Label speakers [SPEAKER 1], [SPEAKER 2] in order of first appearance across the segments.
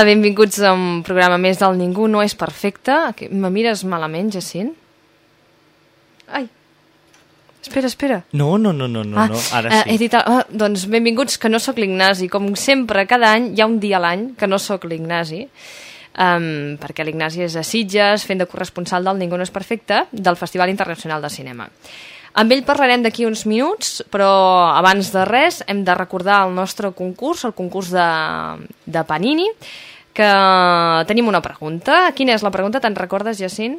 [SPEAKER 1] Hola, benvinguts a un programa més del Ningú no és perfecte. Que- Me mires malament, Jacint? Ai. Espera, espera.
[SPEAKER 2] No, no, no, no, no, no. ara
[SPEAKER 1] eh,
[SPEAKER 2] sí.
[SPEAKER 1] He dit, ah, doncs benvinguts, que no sóc l'Ignasi. Com sempre, cada any hi ha un dia a l'any que no sóc l'Ignasi, um, perquè l'Ignasi és a Sitges, fent de corresponsal del Ningú no és perfecte, del Festival Internacional de Cinema. Amb ell parlarem d'aquí uns minuts, però abans de res hem de recordar el nostre concurs, el concurs de, de Panini, que tenim una pregunta. Quina és la pregunta? Te'n recordes, Jacint?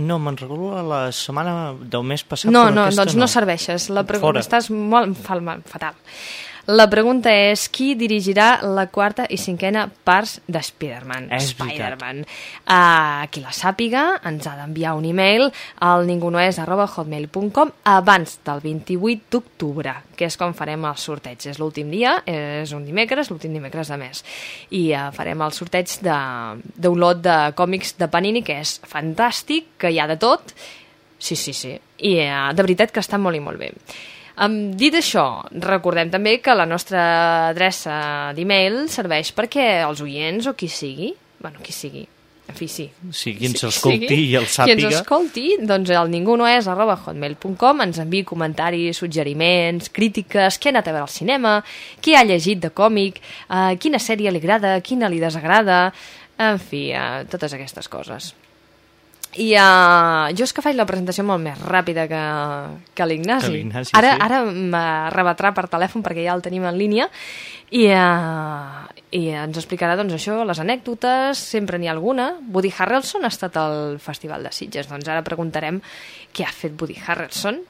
[SPEAKER 2] No, me'n recordo la setmana del mes passat,
[SPEAKER 1] No, no, doncs no, serveixes. La
[SPEAKER 2] Fora.
[SPEAKER 1] pregunta estàs molt fa- fatal. La pregunta és qui dirigirà la quarta i cinquena parts de Spider-Man? Spider-Man. Uh, qui la sàpiga ens ha d'enviar un e-mail al ningunoes.hotmail.com abans del 28 d'octubre, que és quan farem el sorteig. És l'últim dia, és un dimecres, l'últim dimecres de mes. I uh, farem el sorteig de- d'un lot de còmics de Panini, que és fantàstic, que hi ha de tot, Sí, sí, sí. I uh, de veritat que està molt i molt bé. Um, dit això, recordem també que la nostra adreça d'e-mail serveix perquè els oients o qui sigui, bueno, qui sigui, en fi, sí.
[SPEAKER 2] Sí, qui ens
[SPEAKER 1] Sí,
[SPEAKER 2] escolti
[SPEAKER 1] sigui,
[SPEAKER 2] i el
[SPEAKER 1] Qui
[SPEAKER 2] sàpiga.
[SPEAKER 1] ens escolti, doncs el ningunoes arroba hotmail.com ens enviï comentaris, suggeriments, crítiques, què ha anat a veure al cinema, què ha llegit de còmic, uh, quina sèrie li agrada, quina li desagrada, en fi, uh, totes aquestes coses. I uh, jo és que faig la presentació molt més ràpida que, que l'Ignasi. Ara,
[SPEAKER 2] sí.
[SPEAKER 1] ara m'arrebatrà per telèfon perquè ja el tenim en línia i, uh, i ens explicarà doncs, això, les anècdotes, sempre n'hi ha alguna. Woody Harrelson ha estat al Festival de Sitges, doncs ara preguntarem què ha fet Woody Harrelson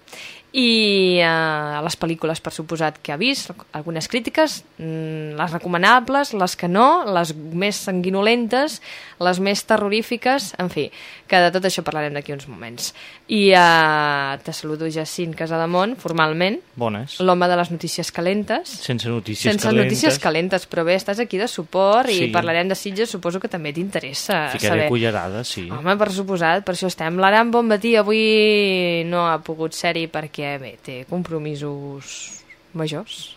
[SPEAKER 1] i uh, les pel·lícules, per suposat, que ha vist, algunes crítiques, mm, les recomanables, les que no, les més sanguinolentes, les més terrorífiques, en fi, que de tot això parlarem d'aquí uns moments. I uh, te saludo Jacint Casademont, formalment,
[SPEAKER 2] Bones.
[SPEAKER 1] l'home de les notícies calentes.
[SPEAKER 2] Sense notícies
[SPEAKER 1] Sense
[SPEAKER 2] calentes.
[SPEAKER 1] notícies calentes, però bé, estàs aquí de suport i
[SPEAKER 2] Sí.
[SPEAKER 1] parlarem de Sitges, suposo que també t'interessa
[SPEAKER 2] Ficaré
[SPEAKER 1] saber.
[SPEAKER 2] cullerada, sí.
[SPEAKER 1] Home, per suposat, per això estem. L'Aram Bonmatí avui no ha pogut ser-hi perquè, bé, té compromisos majors.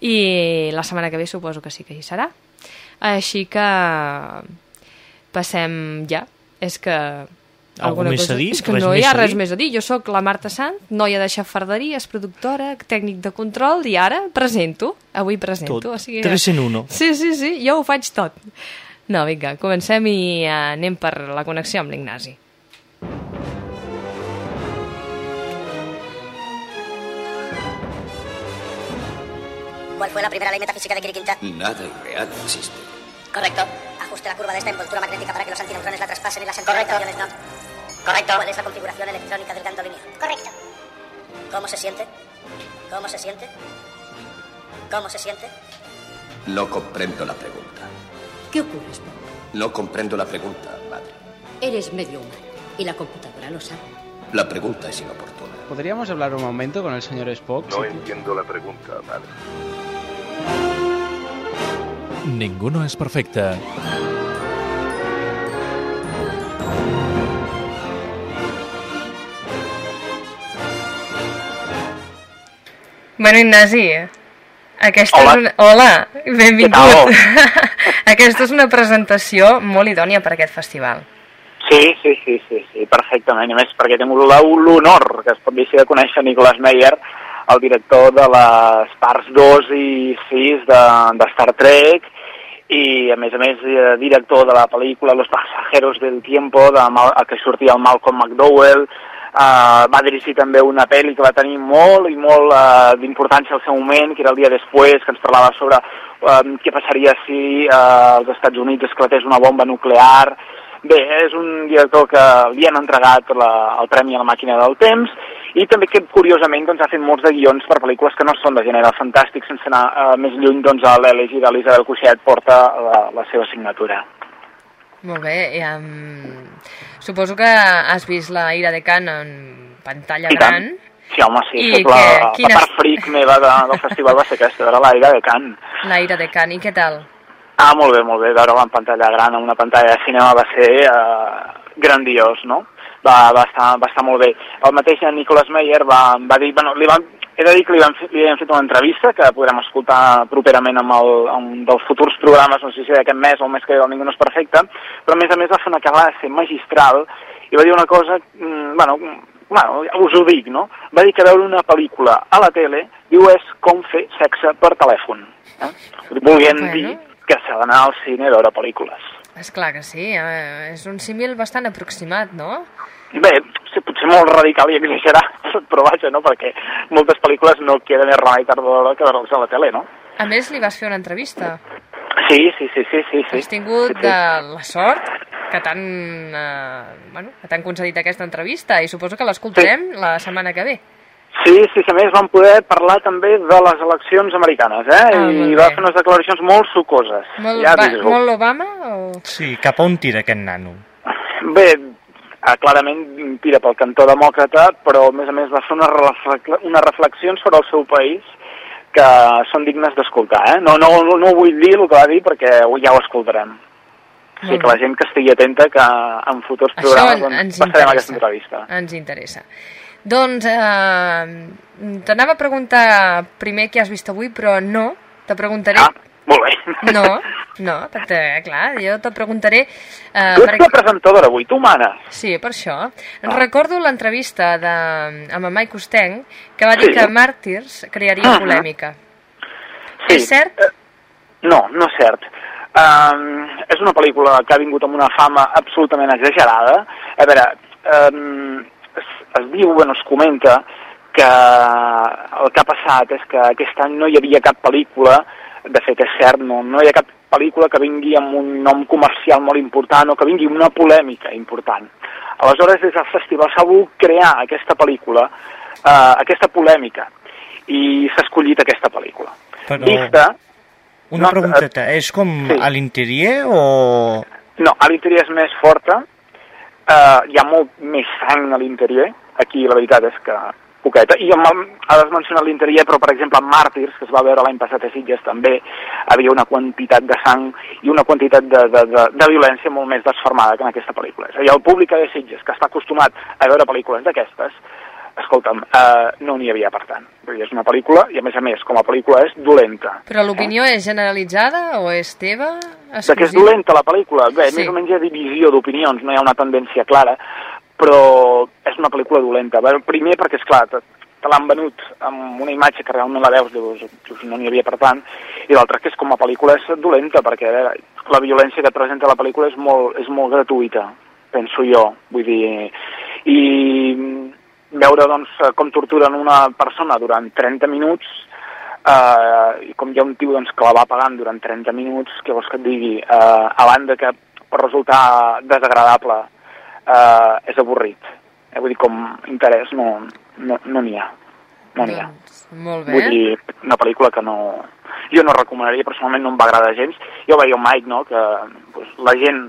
[SPEAKER 1] I la setmana que ve suposo que sí que hi serà. Així que passem ja. És que...
[SPEAKER 2] Algú més a dir?
[SPEAKER 1] És que
[SPEAKER 2] Res
[SPEAKER 1] no hi ha res més a dir. Jo sóc la Marta Sant, noia de xafarderia, és productora, tècnic de control, i ara presento. Avui presento.
[SPEAKER 2] Tot.
[SPEAKER 1] O sigui,
[SPEAKER 2] Tres en uno.
[SPEAKER 1] Sí, sí, sí, jo ho faig tot. No, vinga, comencem i eh, anem per la connexió amb l'Ignasi.
[SPEAKER 3] ¿Cuál fue la primera ley metafísica de Kirikinta?
[SPEAKER 4] Nada irreal existe.
[SPEAKER 3] Correcto. Ajuste la curva de esta envoltura magnética para que los antineutrones la traspasen y las antineutrones no. Correcto. ¿Cuál es la configuración electrónica del gandolíneo? Correcto. ¿Cómo se siente? ¿Cómo se siente? ¿Cómo se siente?
[SPEAKER 4] No comprendo la pregunta.
[SPEAKER 5] ¿Qué ocurre, Spock?
[SPEAKER 4] No comprendo la pregunta, madre.
[SPEAKER 5] Eres medio humano y la computadora lo sabe.
[SPEAKER 4] La pregunta es inoportuna.
[SPEAKER 6] ¿Podríamos hablar un momento con el señor Spock?
[SPEAKER 7] No
[SPEAKER 6] Sí.
[SPEAKER 7] entiendo la pregunta, madre.
[SPEAKER 8] Ningú no és
[SPEAKER 1] Bueno, Ignasi, aquesta
[SPEAKER 9] Hola.
[SPEAKER 1] és una... Hola, benvingut. Aquesta és una presentació molt idònia per aquest festival.
[SPEAKER 9] Sí, sí, sí, sí, sí, perfectament. I a més perquè tinc l'honor, que es pot dir de conèixer Nicolas Meyer, el director de les parts 2 i 6 de, de Star Trek, i a més a més eh, director de la pel·lícula Los pasajeros del tiempo de, Mal que sortia el Malcolm McDowell uh, va dirigir també una pel·li que va tenir molt i molt uh, d'importància al seu moment que era el dia després que ens parlava sobre uh, què passaria si uh, als Estats Units esclatés una bomba nuclear Bé, és un director que li han entregat la, el Premi a la Màquina del Temps i també que, curiosament, doncs, ha fet molts de guions per pel·lícules que no són de gènere fantàstic, sense anar uh, més lluny, doncs, a l'Elegi d'Elisabel Cuixet porta la, la seva signatura.
[SPEAKER 1] Molt bé, i, um, suposo que has vist la Ira de Can en pantalla
[SPEAKER 9] I
[SPEAKER 1] gran.
[SPEAKER 9] Tant. Sí, home, sí,
[SPEAKER 1] I
[SPEAKER 9] és la,
[SPEAKER 1] que, quina...
[SPEAKER 9] la part fric meva de, del festival va ser aquesta, era la Ira de Can.
[SPEAKER 1] La Ira de Can, i què tal?
[SPEAKER 9] Ah, molt bé, molt bé, veure-la en pantalla gran, en una pantalla de cinema va ser uh, grandiós, no? Va, va, estar, va estar molt bé. El mateix Nicolas Meyer va, va dir, bueno, li van, he de dir que li, li han fet una entrevista que podrem escoltar properament amb, el, amb un dels futurs programes, no sé si d'aquest mes o el mes que ve del Ningú no és perfecte, però a més a més va fer una classe magistral i va dir una cosa, mm, bueno, bueno, us ho dic, no? Va dir que veure una pel·lícula a la tele, diu, és com fer sexe per telèfon. Eh? Volien
[SPEAKER 1] Bueno.
[SPEAKER 9] dir que s'ha d'anar al cine a veure pel·lícules.
[SPEAKER 1] És clar que sí, eh? és un símil bastant aproximat, no?
[SPEAKER 9] Bé, sí, potser molt radical i exagerat, però vaja, no? Perquè moltes pel·lícules no queda més remei tard d'hora que veure-les a la tele, no?
[SPEAKER 1] A més, li vas fer una entrevista.
[SPEAKER 9] Sí, sí, sí, sí, sí. sí.
[SPEAKER 1] Has tingut
[SPEAKER 9] sí, sí.
[SPEAKER 1] de la sort que t'han eh, bueno, que t'han concedit aquesta entrevista i suposo que l'escoltarem la setmana que ve.
[SPEAKER 9] Sí, sí, sí, a més vam poder parlar també de les eleccions americanes, eh?
[SPEAKER 1] Ah,
[SPEAKER 9] I va fer unes declaracions molt sucoses.
[SPEAKER 1] Molt,
[SPEAKER 9] ja
[SPEAKER 1] va, molt l'Obama o...
[SPEAKER 2] Sí, cap a on tira aquest nano?
[SPEAKER 9] Bé, eh, clarament tira pel cantó demòcrata, però a més a més va fer unes, refle- unes reflexions sobre el seu país que són dignes d'escoltar, eh? No, no, no, vull dir el que va dir perquè ja ho escoltarem. Sí,
[SPEAKER 1] Molt
[SPEAKER 9] que la gent que estigui atenta que en futurs
[SPEAKER 1] Això
[SPEAKER 9] programes doncs,
[SPEAKER 1] ens
[SPEAKER 9] passarem aquesta entrevista.
[SPEAKER 1] Ens interessa. Doncs eh, t'anava a preguntar primer què has vist avui, però no, te preguntaré...
[SPEAKER 9] Ah, molt bé.
[SPEAKER 1] No, no, perquè, clar, jo te preguntaré... Eh,
[SPEAKER 9] Tu ets
[SPEAKER 1] perquè-
[SPEAKER 9] la presentadora avui, tu manes.
[SPEAKER 1] Sí, per això. Ah. Recordo l'entrevista de, amb en Mike Costenc, que va dir
[SPEAKER 9] Sí.
[SPEAKER 1] que Màrtirs crearia
[SPEAKER 9] Ah.
[SPEAKER 1] polèmica.
[SPEAKER 9] Sí.
[SPEAKER 1] És cert?
[SPEAKER 9] Eh, No, no és cert. Um, és una pel·lícula que ha vingut amb una fama absolutament exagerada. A veure, um, es, es diu, bueno, es comenta que el que ha passat és que aquest any no hi havia cap pel·lícula, de fet és cert, no, no hi ha cap pel·lícula que vingui amb un nom comercial molt important o que vingui una polèmica important. Aleshores, des del festival s'ha volgut crear aquesta pel·lícula, eh, aquesta polèmica, i s'ha escollit aquesta pel·lícula.
[SPEAKER 2] Però...
[SPEAKER 9] Vista,
[SPEAKER 2] Una
[SPEAKER 9] No,
[SPEAKER 2] pregunteta, és com
[SPEAKER 9] sí.
[SPEAKER 2] a l'interior o...
[SPEAKER 9] no, a l'interior és més forta, eh, hi ha molt més sang a l'interior, aquí la veritat és que poqueta, i amb el, has mencionat l'interior, però per exemple en Màrtirs, que es va veure l'any passat a Sitges també, havia una quantitat de sang i una quantitat de, de, de, de violència molt més desformada que en aquesta pel·lícula. És a dir, el públic de Sitges, que està acostumat a veure pel·lícules d'aquestes, escolta'm, eh, no n'hi havia per tant. És una pel·lícula, i a més a més, com a pel·lícula és dolenta.
[SPEAKER 1] Però l'opinió és generalitzada o és teva?
[SPEAKER 9] de que és
[SPEAKER 1] exclusiva?
[SPEAKER 9] dolenta la pel·lícula. Bé,
[SPEAKER 1] sí.
[SPEAKER 9] més o menys hi ha divisió d'opinions, no hi ha una tendència clara, però és una pel·lícula dolenta. Primer perquè, és clar, te, l'han venut amb una imatge que realment la veus, dius, no n'hi havia per tant, i l'altra que és com a pel·lícula és dolenta, perquè veure, la violència que presenta la pel·lícula és molt, és molt gratuïta, penso jo, vull dir, i veure doncs, com torturen una persona durant 30 minuts eh, i com hi ha un tio doncs, que la va pagant durant 30 minuts, què vols que et digui? Eh, a banda que pot resultar desagradable, eh, és avorrit. Eh, vull dir, com interès no no no n'hi ha. No n'hi ha.
[SPEAKER 1] Doncs, molt bé.
[SPEAKER 9] Vull dir, una pel·lícula que no... Jo no recomanaria, personalment no em va agradar gens. Jo veia el Mike, no?, que doncs, la gent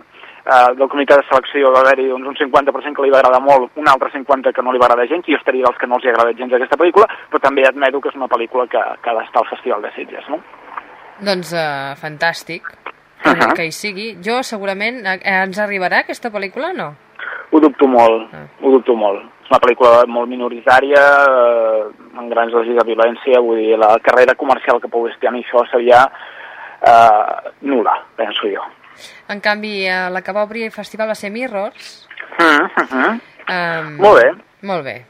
[SPEAKER 9] eh, del comitè de selecció va haver-hi doncs, un 50% que li va agradar molt, un altre 50% que no li va agradar gens, i jo estaria dels que no els hi ha agradat gens aquesta pel·lícula, però també admeto que és una pel·lícula que, que ha d'estar al Festival de Sitges, no?
[SPEAKER 1] Doncs uh, fantàstic uh. -huh. que hi sigui. Jo segurament eh, ens arribarà aquesta pel·lícula o no?
[SPEAKER 9] Ho dubto molt, ho dubto molt. És una pel·lícula molt minoritària, eh, amb grans dosis de violència, vull dir, la carrera comercial que pogués tenir això seria eh, nula, penso jo.
[SPEAKER 1] En canvi, eh, la que va obrir el festival va ser Mirrors.
[SPEAKER 9] Mm -hmm.
[SPEAKER 1] Um,
[SPEAKER 9] Molt bé.
[SPEAKER 1] Molt bé.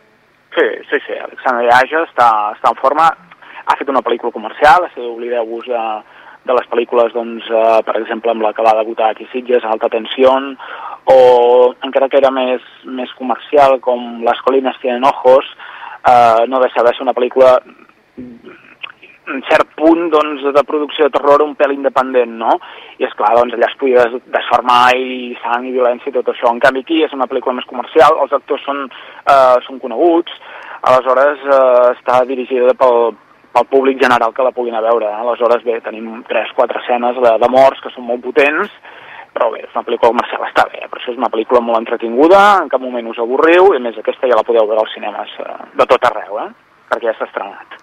[SPEAKER 9] Sí, sí, sí, Alexandre Iaja està, està en forma, ha fet una pel·lícula comercial, si oblideu-vos de, de les pel·lícules, doncs, eh, per exemple, amb la que va debutar aquí Sitges, Alta Tensió, o encara que era més, més comercial, com Les colinas tienen ojos, eh, no deixa de ser una pel·lícula en cert punt doncs, de producció de terror un pèl independent, no? I és clar, doncs allà es podia des desformar i sang i violència i tot això. En canvi aquí és una pel·lícula més comercial, els actors són, eh, són coneguts, aleshores eh, està dirigida pel, pel públic general que la puguin a veure. Eh? Aleshores, bé, tenim 3-4 escenes de, de morts que són molt potents, però bé, és una pel·lícula comercial, està bé, per això és una pel·lícula molt entretinguda, en cap moment us avorriu, i a més aquesta ja la podeu veure als cinemes eh, de tot arreu, eh? perquè ja s'ha estrenat.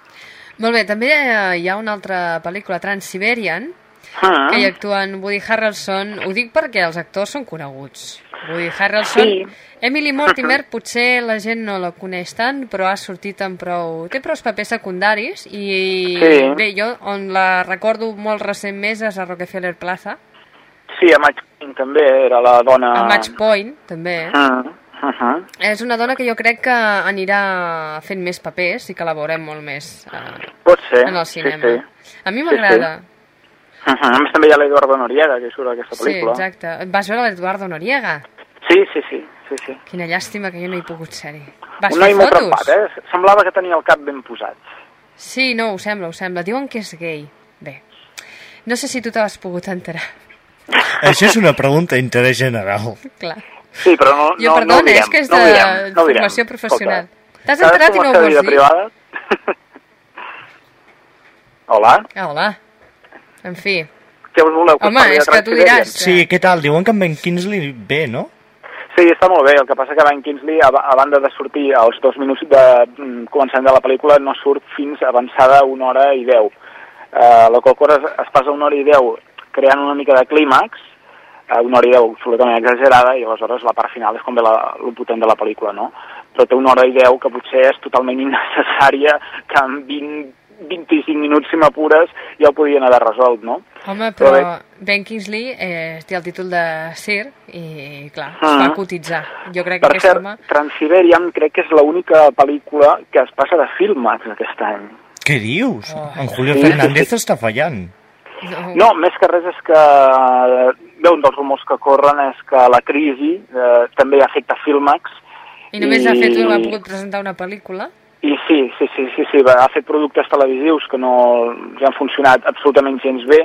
[SPEAKER 1] Molt bé, també eh, hi ha una altra pel·lícula, Transsiberian, ah. que hi actuen Woody Harrelson. Ho dic perquè els actors són coneguts. Woody Harrelson, sí. Emily Mortimer, potser la gent no la coneix tant, però ha sortit amb prou... Té prou papers secundaris i sí. bé, jo on la recordo molt recent més és a Rockefeller Plaza.
[SPEAKER 9] Sí, a Match Point també, era la dona...
[SPEAKER 1] A Match Point, també.
[SPEAKER 9] Ah. Uh -huh.
[SPEAKER 1] És una dona que jo crec que anirà fent més papers i que la veurem molt més eh,
[SPEAKER 9] Pot ser,
[SPEAKER 1] en el cinema.
[SPEAKER 9] Sí, sí.
[SPEAKER 1] A mi m'agrada.
[SPEAKER 9] Sí, sí. Uh -huh. A més també hi ha l'Eduardo Noriega, que surt aquesta pel·lícula.
[SPEAKER 1] Sí, exacte. Vas veure l'Eduardo Noriega?
[SPEAKER 9] Sí, sí, sí. sí, sí.
[SPEAKER 1] Quina llàstima que jo no hi he pogut ser-hi. Vas
[SPEAKER 9] Un
[SPEAKER 1] fer fotos?
[SPEAKER 9] trempat, eh? Semblava que tenia el cap ben posat.
[SPEAKER 1] Sí, no, ho sembla, ho sembla. Diuen que és gay. Bé, no sé si tu t'has pogut enterar.
[SPEAKER 2] Això és una pregunta d'interès general.
[SPEAKER 1] Clar.
[SPEAKER 9] Sí, però no,
[SPEAKER 1] Jo,
[SPEAKER 9] no,
[SPEAKER 1] perdona,
[SPEAKER 9] no ho direm,
[SPEAKER 1] és que és
[SPEAKER 9] no
[SPEAKER 1] de
[SPEAKER 9] direm, no
[SPEAKER 1] formació professional.
[SPEAKER 9] Escolta,
[SPEAKER 1] T'has enterat i no ho vols dir?
[SPEAKER 9] Privada? Hola?
[SPEAKER 1] Ah, hola. En fi.
[SPEAKER 9] Què us voleu?
[SPEAKER 1] Home,
[SPEAKER 9] parli de
[SPEAKER 1] és que tu diràs.
[SPEAKER 2] Sí, què tal? Diuen que en Ben Kingsley bé, no?
[SPEAKER 9] Sí, està molt bé. El que passa que Ben Kingsley, a, a banda de sortir als dos minuts de mm, començament de la pel·lícula, no surt fins avançada una hora i deu. Uh, la qual cosa es, es passa una hora i deu creant una mica de clímax, uh, una hora i deu absolutament exagerada, i aleshores la part final és com ve la, el potent de la pel·lícula, no? Però té una hora i deu que potser és totalment innecessària, que en 20, 25 minuts, si m'apures, ja ho podien haver resolt, no?
[SPEAKER 1] Home,
[SPEAKER 9] Però
[SPEAKER 1] però
[SPEAKER 9] bé.
[SPEAKER 1] Ben Kingsley eh, té el títol de Sir i, clar, es
[SPEAKER 9] Ah.
[SPEAKER 1] va cotitzar. Jo crec que
[SPEAKER 9] Per
[SPEAKER 1] aquest
[SPEAKER 9] cert,
[SPEAKER 1] home...
[SPEAKER 9] Transsiberian crec que és l'única pel·lícula que es passa de Filmax aquest any.
[SPEAKER 2] Què dius?
[SPEAKER 1] Oh.
[SPEAKER 2] En Julio
[SPEAKER 9] Sí.
[SPEAKER 2] Fernández està fallant.
[SPEAKER 1] No,
[SPEAKER 9] No, més que res és que bé, un dels rumors que corren és que la crisi eh, també afecta Filmax
[SPEAKER 1] I només ha
[SPEAKER 9] i-
[SPEAKER 1] fet ha pogut presentar una pel·lícula?
[SPEAKER 9] I sí, sí, sí, sí, sí, va- ha fet productes televisius que no ja han funcionat absolutament gens bé,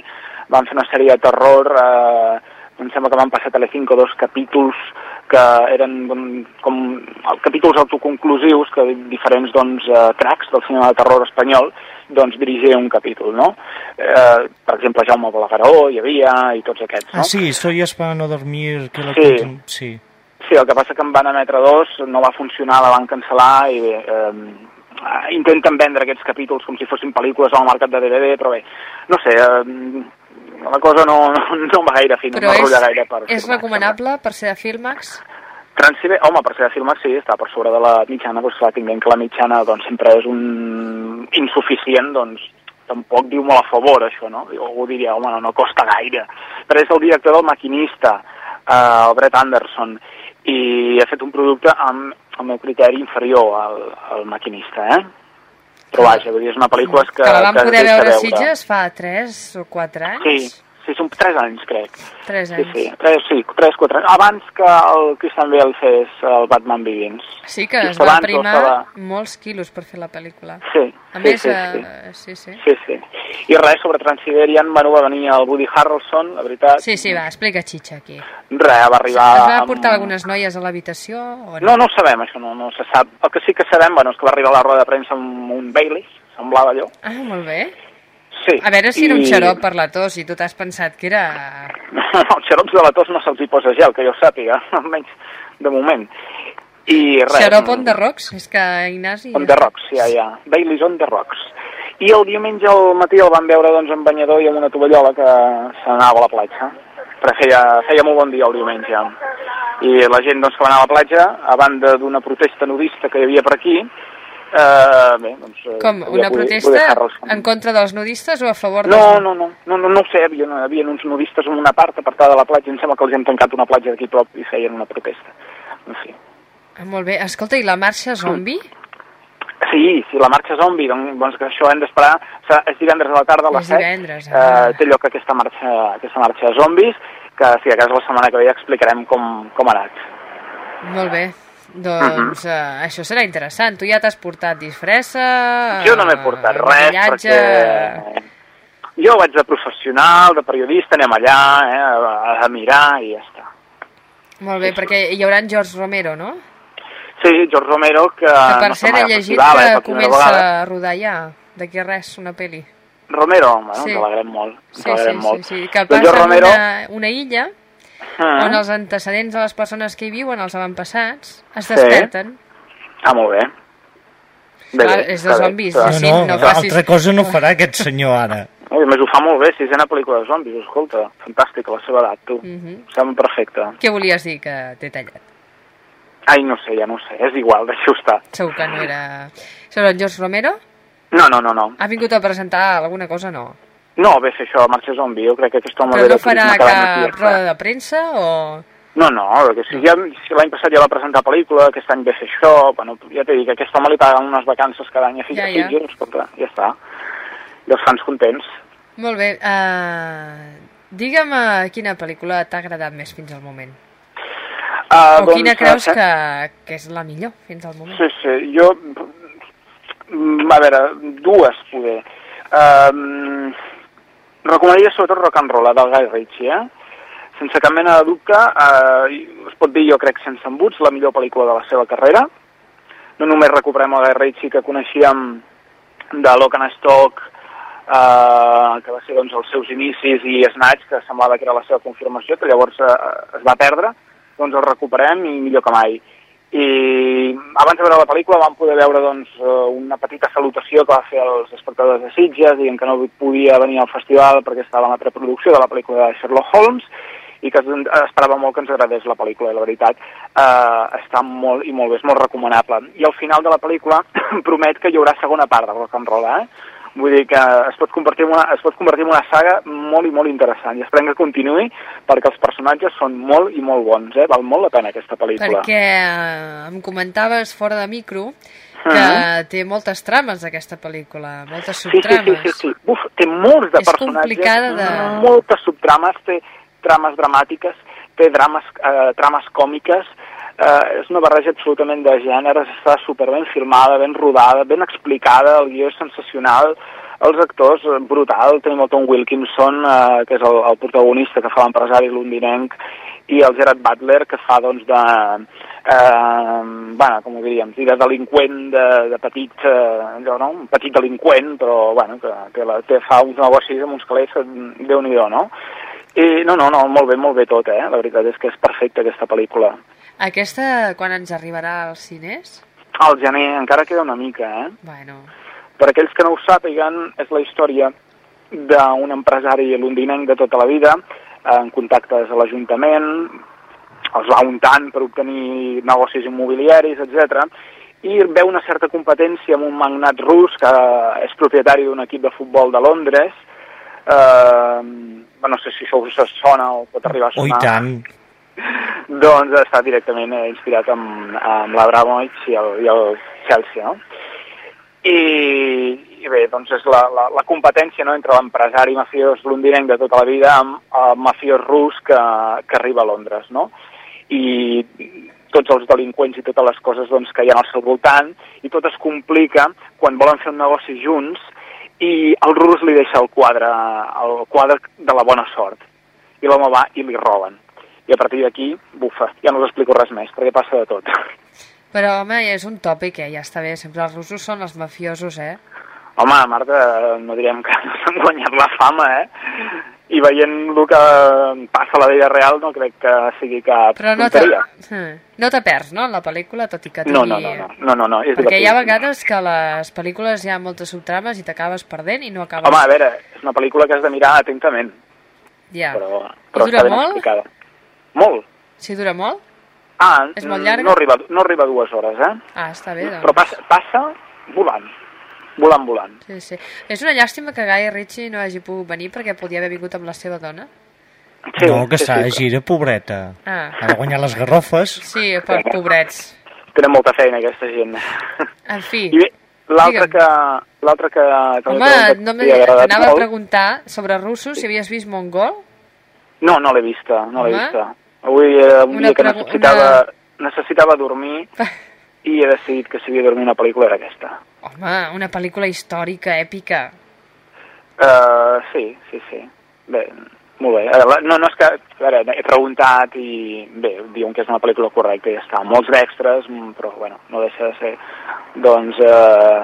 [SPEAKER 9] van fer una sèrie de terror, eh, em sembla que van passar a Telecinco dos capítols que eren doncs, com capítols autoconclusius que diferents doncs, eh, cracs del cinema de terror espanyol doncs dirigien un capítol, no? Eh, per exemple, Jaume Balagueró hi havia i tots aquests, no?
[SPEAKER 2] Ah, sí, estoy para no dormir... Que la
[SPEAKER 9] Sí.
[SPEAKER 2] sí.
[SPEAKER 9] Sí, el que passa que en van emetre dos, no va funcionar, la van cancel·lar i bé, eh, intenten vendre aquests capítols com si fossin pel·lícules al mercat de DVD, però bé, no sé, eh, la cosa no, no, no va gaire fina,
[SPEAKER 1] Però
[SPEAKER 9] no
[SPEAKER 1] és,
[SPEAKER 9] gaire per
[SPEAKER 1] és
[SPEAKER 9] Filmax,
[SPEAKER 1] recomanable per ser de Filmax?
[SPEAKER 9] Transsibe... Home, per ser de Filmax sí, està per sobre de la mitjana, doncs clar, tinguem que la mitjana doncs, sempre és un insuficient, doncs tampoc diu molt a favor això, no? Jo algú diria, home, no, no costa gaire. Però és el director del Maquinista, eh, el Brett Anderson, i ha fet un producte amb, amb el criteri inferior al, al Maquinista, eh? Però vaja, vull dir, és una pel·lícula que...
[SPEAKER 1] Que la vam
[SPEAKER 9] que
[SPEAKER 1] poder veure a Sitges fa 3 o 4 anys?
[SPEAKER 9] Sí, sí, són 3 anys, crec.
[SPEAKER 1] 3
[SPEAKER 9] Sí,
[SPEAKER 1] anys.
[SPEAKER 9] sí, 3, sí, 3, 4 anys. Abans que el Christian Bale fes el Batman Begins.
[SPEAKER 1] Sí que es
[SPEAKER 9] Just
[SPEAKER 1] va
[SPEAKER 9] abans o
[SPEAKER 1] primar
[SPEAKER 9] estava-
[SPEAKER 1] molts quilos per fer la pel·lícula.
[SPEAKER 9] Sí,
[SPEAKER 1] A
[SPEAKER 9] sí,
[SPEAKER 1] més,
[SPEAKER 9] sí,
[SPEAKER 1] eh, sí, sí.
[SPEAKER 9] Sí, sí. I res, sobre Transsiberian, bueno, va venir el Woody Harrelson, la veritat.
[SPEAKER 1] Sí, sí, va, explica xitxa aquí.
[SPEAKER 9] Res, va arribar...
[SPEAKER 1] Es va
[SPEAKER 9] amb-
[SPEAKER 1] portar algunes noies a l'habitació no?
[SPEAKER 9] No, no ho sabem, això no, no se sap. El que sí que sabem, bueno, és que va arribar a la roda de premsa amb un Baileys, semblava allò.
[SPEAKER 1] Ah, molt bé.
[SPEAKER 9] Sí.
[SPEAKER 1] A veure si era un
[SPEAKER 9] I-
[SPEAKER 1] xarop per la tos i tu t'has pensat que era...
[SPEAKER 9] No, els xarops de la tos no se'ls hi posa gel, que jo sàpiga, almenys de moment. I res...
[SPEAKER 1] Xarop on the rocks? És que Ignasi...
[SPEAKER 9] On the rocks, ja, ja. Baileys on the rocks. I el diumenge al matí el van veure doncs, en banyador i amb una tovallola que s'anava a la platja. Però feia, feia molt bon dia el diumenge. I la gent doncs, que va anar a la platja, a banda d'una protesta nudista que hi havia per aquí, eh, bé, doncs... eh,
[SPEAKER 1] Com, una
[SPEAKER 9] Woody-
[SPEAKER 1] protesta
[SPEAKER 9] Harrelson.
[SPEAKER 1] en contra dels nudistes o a favor
[SPEAKER 9] No,
[SPEAKER 1] dels...
[SPEAKER 9] no, no, no, no, no ho sé, hi havia, hi havia uns nudistes en una part apartada de la platja, em sembla que els hem tancat una platja d'aquí prop i feien una protesta. En fi.
[SPEAKER 1] Ah, molt bé. Escolta, i la marxa zombi?
[SPEAKER 9] Sí, sí, la marxa zombi, doncs, doncs que això hem d'esperar, és divendres a la tarda a les
[SPEAKER 1] És
[SPEAKER 9] 7,
[SPEAKER 1] divendres,
[SPEAKER 9] eh,
[SPEAKER 1] ah.
[SPEAKER 9] té lloc aquesta marxa, aquesta marxa de zombis, que si a casa la setmana que ve ja explicarem com, com ha anat.
[SPEAKER 1] Molt bé. Doncs uh això serà interessant. Tu ja t'has portat disfressa?
[SPEAKER 9] Jo no m'he portat
[SPEAKER 1] eh,
[SPEAKER 9] res
[SPEAKER 1] maquillatge?
[SPEAKER 9] perquè jo vaig de professional, de periodista, anem allà eh, a, a mirar i ja està.
[SPEAKER 1] Molt bé, perquè hi haurà en George Romero, no?
[SPEAKER 9] Sí, George Romero, que,
[SPEAKER 1] Que per
[SPEAKER 9] no
[SPEAKER 1] cert he llegit
[SPEAKER 9] festival,
[SPEAKER 1] que
[SPEAKER 9] eh,
[SPEAKER 1] comença a rodar ja, d'aquí a res, una peli.
[SPEAKER 9] Romero, bueno,
[SPEAKER 1] Sí.
[SPEAKER 9] ens alegrem molt. ens
[SPEAKER 1] Sí, sí,
[SPEAKER 9] alegrem
[SPEAKER 1] sí,
[SPEAKER 9] molt.
[SPEAKER 1] sí, que
[SPEAKER 9] Doncs
[SPEAKER 1] passa
[SPEAKER 9] Romero,
[SPEAKER 1] una, una illa
[SPEAKER 9] Ah.
[SPEAKER 1] on els antecedents de les persones que hi viuen, els avantpassats, es
[SPEAKER 9] Sí.
[SPEAKER 1] desperten.
[SPEAKER 9] Ah, molt bé. Bé, bé,
[SPEAKER 1] és de zombis, sí,
[SPEAKER 2] no,
[SPEAKER 1] no
[SPEAKER 2] no,
[SPEAKER 1] facis-
[SPEAKER 2] altra cosa no farà aquest senyor ara.
[SPEAKER 9] Ui, a més ho fa molt bé, sisena pel·lícula de zombis, escolta, fantàstica la seva edat, tu.
[SPEAKER 1] Mhm.
[SPEAKER 9] Sembla perfecte.
[SPEAKER 1] Què volies dir que t'he tallat?
[SPEAKER 9] Ai, no sé, ja no sé, és igual, deixa-ho estar.
[SPEAKER 1] Segur que no era... Sobre en George Romero?
[SPEAKER 9] No, no, no, no.
[SPEAKER 1] Ha vingut a presentar alguna cosa no?
[SPEAKER 9] No, ve fer això, marxa zombi, jo crec que aquest home
[SPEAKER 1] Però no farà cap roda de premsa o...?
[SPEAKER 9] No, no, perquè si, ja, si l'any passat ja va presentar pel·lícula, aquest any ve fer això, bueno, ja t'he dit que aquest home li paguen unes vacances cada any a
[SPEAKER 1] Ja,
[SPEAKER 9] Fitges,
[SPEAKER 1] ja.
[SPEAKER 9] ja, ja. escolta, ja està. I els fans contents.
[SPEAKER 1] Molt bé, uh, digue'm uh, quina pel·lícula t'ha agradat més fins al moment.
[SPEAKER 9] Uh,
[SPEAKER 1] o quina creus
[SPEAKER 9] eh,
[SPEAKER 1] que, que és la millor fins al moment.
[SPEAKER 9] Sí, sí, jo... mm, A veure, dues, poder. Um, recomanaria sobretot Rock and Roll, del Guy Ritchie, eh? Sense cap mena de dubte, eh, es pot dir, jo crec, sense embuts, la millor pel·lícula de la seva carrera. No només recuperem el Guy Ritchie que coneixíem de Lock and Stock, eh, que va ser doncs, els seus inicis, i Snatch, que semblava que era la seva confirmació, que llavors eh, es va perdre, doncs el recuperem i millor que mai. I abans de veure la pel·lícula vam poder veure doncs, eh, una petita salutació que va fer als espectadors de Sitges, dient que no podia venir al festival perquè estava en la preproducció de la pel·lícula de Sherlock Holmes i que es- esperava molt que ens agradés la pel·lícula i la veritat eh, està molt i molt bé, és molt recomanable. I al final de la pel·lícula promet que hi haurà segona part de Rock and Roll, eh? Vull dir que es pot, convertir en una, es pot convertir en una saga molt i molt interessant i esperem que continuï perquè els personatges són molt i molt bons, eh? val molt la pena aquesta pel·lícula.
[SPEAKER 1] Perquè eh, em comentaves fora de micro que
[SPEAKER 9] Mhm.
[SPEAKER 1] té moltes trames aquesta pel·lícula, moltes
[SPEAKER 9] Sí, sí, sí,
[SPEAKER 1] subtrames.
[SPEAKER 9] sí, sí. Uf, té molts de
[SPEAKER 1] És
[SPEAKER 9] personatges,
[SPEAKER 1] de-
[SPEAKER 9] moltes subtrames, té trames dramàtiques, té drames, eh, trames còmiques, eh, és una barreja absolutament de gèneres, està superben filmada, ben rodada, ben explicada, el guió és sensacional, els actors, eh, brutal, tenim el Tom Wilkinson, eh, que és el, el protagonista que fa l'empresari londinenc, i el Gerard Butler, que fa, doncs, de... Eh, bueno, com ho diríem, de delinqüent, de, de petit, eh, allò, no? un petit delinqüent, però, bueno, que, que la, té, fa uns negocis amb uns calés, que déu-n'hi-do, no? I no, no, no, molt bé, molt bé tot, eh? La veritat és que és perfecta aquesta pel·lícula.
[SPEAKER 1] Aquesta, quan ens arribarà als cines?
[SPEAKER 9] Al gener encara queda una mica, eh?
[SPEAKER 1] Bueno,
[SPEAKER 9] Per aquells que no ho sàpiguen, és la història d'un empresari londinenc de tota la vida, en contactes a l'Ajuntament, els va untant per obtenir negocis immobiliaris, etc. i veu una certa competència amb un magnat rus que és propietari d'un equip de futbol de Londres, eh, no sé si això us sona o pot arribar a
[SPEAKER 2] Oh, i
[SPEAKER 9] sonar.
[SPEAKER 2] tant.
[SPEAKER 9] Doncs està directament eh, inspirat amb, amb l'Abramovich i, el, i el Chelsea, no? I, i bé, doncs és la, la, la competència no, entre l'empresari mafiós londinenc de tota la vida amb el mafiós rus que, que arriba a Londres, no? I tots els delinqüents i totes les coses doncs, que hi ha al seu voltant, i tot es complica quan volen fer un negoci junts i el rus li deixa el quadre, el quadre de la bona sort. I l'home va i li roben. I a partir d'aquí, bufa, ja no us explico res més, perquè passa de tot.
[SPEAKER 1] però home, és un tòpic, eh? ja està bé, sempre els russos són els mafiosos, eh?
[SPEAKER 9] Home, Marta, no direm que no s'han guanyat la fama, eh? I veient el que passa a la vida real no crec que sigui cap
[SPEAKER 1] Però no te,
[SPEAKER 9] tonteria.
[SPEAKER 1] Hm, no te perds, no?, en la pel·lícula, tot i que tingui...
[SPEAKER 9] No, no, no, no, no, no, no, és
[SPEAKER 1] Perquè hi ha vegades que a les pel·lícules hi ha moltes subtrames i t'acabes perdent i no acabes...
[SPEAKER 9] Home, a veure, és una pel·lícula que has de mirar atentament,
[SPEAKER 1] ja.
[SPEAKER 9] però,
[SPEAKER 1] I
[SPEAKER 9] però
[SPEAKER 1] dura
[SPEAKER 9] està ben
[SPEAKER 1] molt?
[SPEAKER 9] explicada. Molt.
[SPEAKER 1] Si dura molt?
[SPEAKER 9] Ah,
[SPEAKER 1] És molt
[SPEAKER 9] mm,
[SPEAKER 1] llarga?
[SPEAKER 9] No arriba, no arriba a dues hores, eh?
[SPEAKER 1] Ah, està bé, doncs.
[SPEAKER 9] Però passa, passa volant, volant, volant.
[SPEAKER 1] Sí, sí. És una llàstima que Guy Ritchie no hagi pogut venir perquè podia haver vingut amb la seva dona.
[SPEAKER 9] Sí,
[SPEAKER 2] no, que
[SPEAKER 9] sí,
[SPEAKER 2] està
[SPEAKER 9] sí,
[SPEAKER 2] a gira, pobreta.
[SPEAKER 1] Ah.
[SPEAKER 2] Ha de guanyar les garrofes.
[SPEAKER 1] Sí, per pobrets.
[SPEAKER 9] Tenen molta feina, aquesta gent.
[SPEAKER 1] En fi,
[SPEAKER 9] I bé, L'altre que... L'altre que...
[SPEAKER 1] Home, no t'anava a preguntar sobre russos, si havies vist Mongol.
[SPEAKER 9] No, no l'he vista, no l'he vista. Avui era un
[SPEAKER 1] Una
[SPEAKER 9] dia que necessitava, necessitava dormir i he decidit que si havia de dormir una pel·lícula era aquesta.
[SPEAKER 1] Home, una pel·lícula històrica, èpica.
[SPEAKER 9] Uh, sí, sí, sí. Bé, molt bé. No, no és que... A veure, he preguntat i bé, diuen que és una pel·lícula correcta i ja està. Molts d'extras, mm, però bueno, no deixa de ser doncs eh,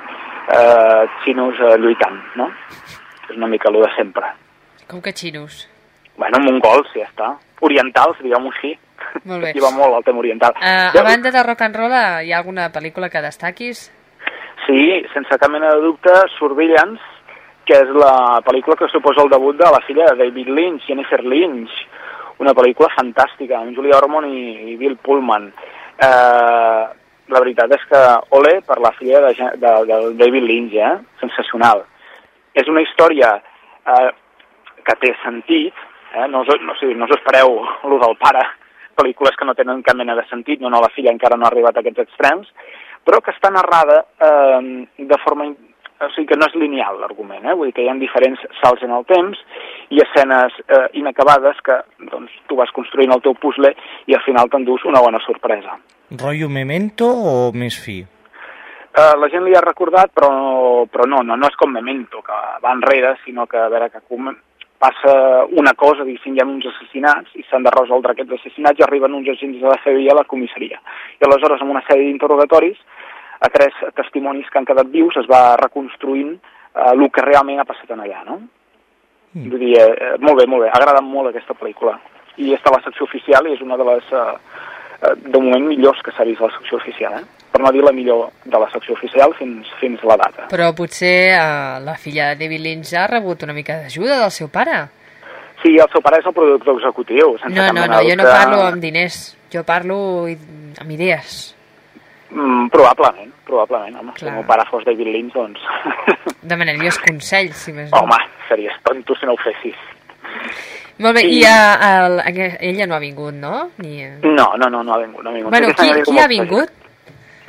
[SPEAKER 9] eh, xinos eh, lluitant, no? És una mica el de sempre.
[SPEAKER 1] Com que xinos.
[SPEAKER 9] Bueno, mongols, ja està. Orientals, diguem-ho així.
[SPEAKER 1] Molt bé.
[SPEAKER 9] Aquí va molt el tema oriental.
[SPEAKER 1] Uh,
[SPEAKER 9] Ja-
[SPEAKER 1] a banda de rock and roll, eh, hi ha alguna pel·lícula que destaquis?
[SPEAKER 9] Sí, sense cap mena de dubte, Surveillance, que és la pel·lícula que suposa el debut de la filla de David Lynch, Jennifer Lynch, una pel·lícula fantàstica, amb Julia Ormond i, i Bill Pullman. Eh, la veritat és que ole per la filla de, de, de David Lynch, eh? sensacional. És una història eh, que té sentit, eh? no, us, no, sé, no us espereu el del pare, pel·lícules que no tenen cap mena de sentit, no, no, la filla encara no ha arribat a aquests extrems, però que està narrada eh, de forma... O sigui que no és lineal l'argument, eh? vull dir que hi ha diferents salts en el temps i escenes eh, inacabades que doncs, tu vas construint el teu puzzle i al final t'endús una bona sorpresa.
[SPEAKER 2] Rotllo Memento o més fi?
[SPEAKER 9] Uh, la gent li ha recordat, però, però no, no, no és com Memento, que va enrere, sinó que a veure que passa una cosa, diguéssim, hi ha uns assassinats i s'han de resoldre aquests assassinats i arriben uns agents de la FBI a la comissaria. I aleshores, amb una sèrie d'interrogatoris, a tres testimonis que han quedat vius es va reconstruint uh, el que realment ha passat en allà, no? Mm. Vull dir, eh, molt bé, molt bé, ha agradat molt aquesta pel·lícula. I està a la secció oficial i és una de les, eh, eh, de moment, millors que s'ha vist la secció oficial, eh? Per no dir la millor de la secció oficial fins, fins la data.
[SPEAKER 1] Però potser uh, la filla de David Lynch ha rebut una mica d'ajuda del seu pare.
[SPEAKER 9] Sí, el seu pare és el productor executiu. Sense
[SPEAKER 1] No, no, no, jo no parlo amb diners, jo parlo amb idees.
[SPEAKER 9] Mm, probablement, probablement. Home, si
[SPEAKER 1] Clar.
[SPEAKER 9] el meu pare fos David Lynch, doncs...
[SPEAKER 1] Demanaries consells, si més no.
[SPEAKER 9] Home, series tonto si no ho fessis.
[SPEAKER 1] Molt bé,
[SPEAKER 9] sí.
[SPEAKER 1] i uh, el, aqu- ella no ha vingut, no? Ni...
[SPEAKER 9] No, no, no, no ha vingut. No ha vingut.
[SPEAKER 1] Bueno, qui, qui
[SPEAKER 9] molta
[SPEAKER 1] ha vingut?
[SPEAKER 9] Gent.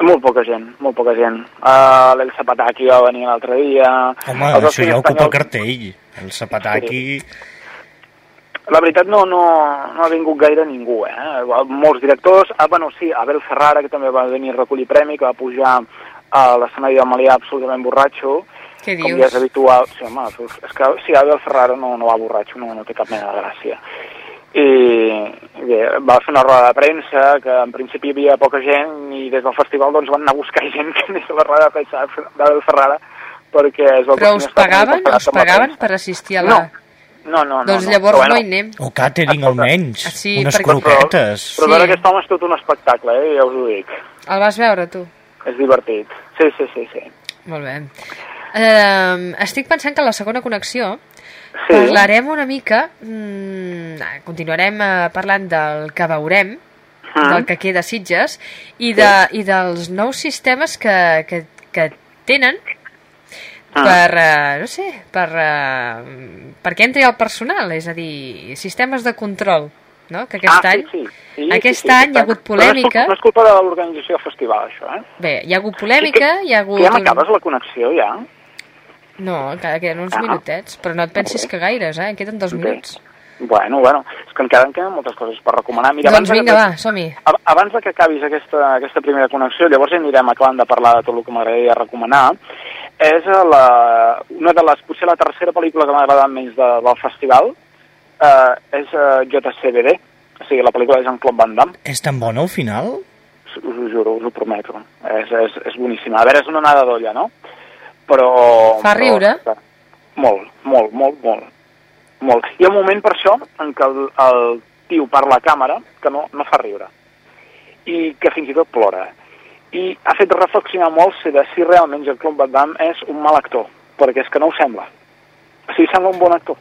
[SPEAKER 9] Molt poca gent, molt poca gent. Uh, L'El Zapataki va venir l'altre dia...
[SPEAKER 2] Home,
[SPEAKER 9] Els
[SPEAKER 2] això ja ocupa el
[SPEAKER 9] espanyols-
[SPEAKER 2] cartell. El Zapataki...
[SPEAKER 9] La veritat no, no, no ha vingut gaire ningú, eh? Molts directors, ah, bueno, sí, Abel Ferrara, que també va venir a recollir premi, que va pujar a l'escenari del Malià absolutament borratxo,
[SPEAKER 1] Què
[SPEAKER 9] com ja
[SPEAKER 1] dius?
[SPEAKER 9] és habitual. Sí, home, és que si Abel Ferrara no, no va borratxo, no, no té cap mena de gràcia. I bé, va fer una roda de premsa que en principi hi havia poca gent i des del festival doncs van anar a buscar gent que anés a la roda de premsa d'Abel Ferrara perquè és el
[SPEAKER 1] Però us pagaven? Us pagaven per assistir a la...
[SPEAKER 9] No, no, no.
[SPEAKER 1] Doncs
[SPEAKER 9] no,
[SPEAKER 1] llavors
[SPEAKER 9] però
[SPEAKER 1] no
[SPEAKER 9] bueno,
[SPEAKER 1] hi anem.
[SPEAKER 2] O catering, almenys.
[SPEAKER 1] Ah, sí,
[SPEAKER 2] Unes
[SPEAKER 1] perquè-
[SPEAKER 2] croquetes.
[SPEAKER 9] Però
[SPEAKER 1] Sí.
[SPEAKER 9] veure aquest home és tot un espectacle, eh? ja us ho dic.
[SPEAKER 1] El vas veure, tu?
[SPEAKER 9] És divertit. Sí, sí, sí, sí.
[SPEAKER 1] Molt bé. Uh, estic pensant que la segona connexió
[SPEAKER 9] Sí.
[SPEAKER 1] parlarem una mica, mm, continuarem uh, parlant del que veurem,
[SPEAKER 9] Mm.
[SPEAKER 1] del que queda Sitges, i, de, i dels nous sistemes que, que, que tenen
[SPEAKER 9] Ah.
[SPEAKER 1] per, uh, no sé, per, uh, perquè entri el personal, és a dir, sistemes de control, no? que aquest
[SPEAKER 9] ah,
[SPEAKER 1] any,
[SPEAKER 9] sí, sí. sí
[SPEAKER 1] aquest
[SPEAKER 9] sí, sí,
[SPEAKER 1] any hi ha hagut
[SPEAKER 9] Però no és culpa-
[SPEAKER 1] polèmica.
[SPEAKER 9] No és culpa de l'organització del festival, això, eh?
[SPEAKER 1] bé, hi ha hagut polèmica, hi ha hagut...
[SPEAKER 9] Que ja m'acabes la connexió, ja?
[SPEAKER 1] No, encara queden uns
[SPEAKER 9] Ah.
[SPEAKER 1] minutets, però no et pensis que gaires, eh? En queden dos
[SPEAKER 9] Bé.
[SPEAKER 1] minuts.
[SPEAKER 9] Bueno, bueno, és que encara em queden moltes coses per recomanar. Mira,
[SPEAKER 1] doncs
[SPEAKER 9] abans de
[SPEAKER 1] vinga,
[SPEAKER 9] que-
[SPEAKER 1] va, som-hi.
[SPEAKER 9] Ab- Abans de que acabis aquesta, aquesta primera connexió, llavors ja anirem acabant de parlar de tot el que m'agradaria recomanar, és eh, la, una de les, potser la tercera pel·lícula que m'ha agradat més de, del festival, eh, és eh, JCVD, o sigui, la pel·lícula de Jean-Claude Van Damme,
[SPEAKER 2] És tan bona al final?
[SPEAKER 9] us ho juro, us ho prometo. És, és, és boníssima. A veure, és una nada d'olla, no? Però...
[SPEAKER 1] Fa
[SPEAKER 9] però-
[SPEAKER 1] riure?
[SPEAKER 9] Molt, molt, molt, molt. Molt. Hi ha un moment per això en què el, el tio parla a càmera que no, no fa riure. I que fins i tot plora. I ha fet reflexionar molt si de si realment Jean-Claude Van Damme és un mal actor, perquè és que no ho sembla. O sigui, sembla un bon actor.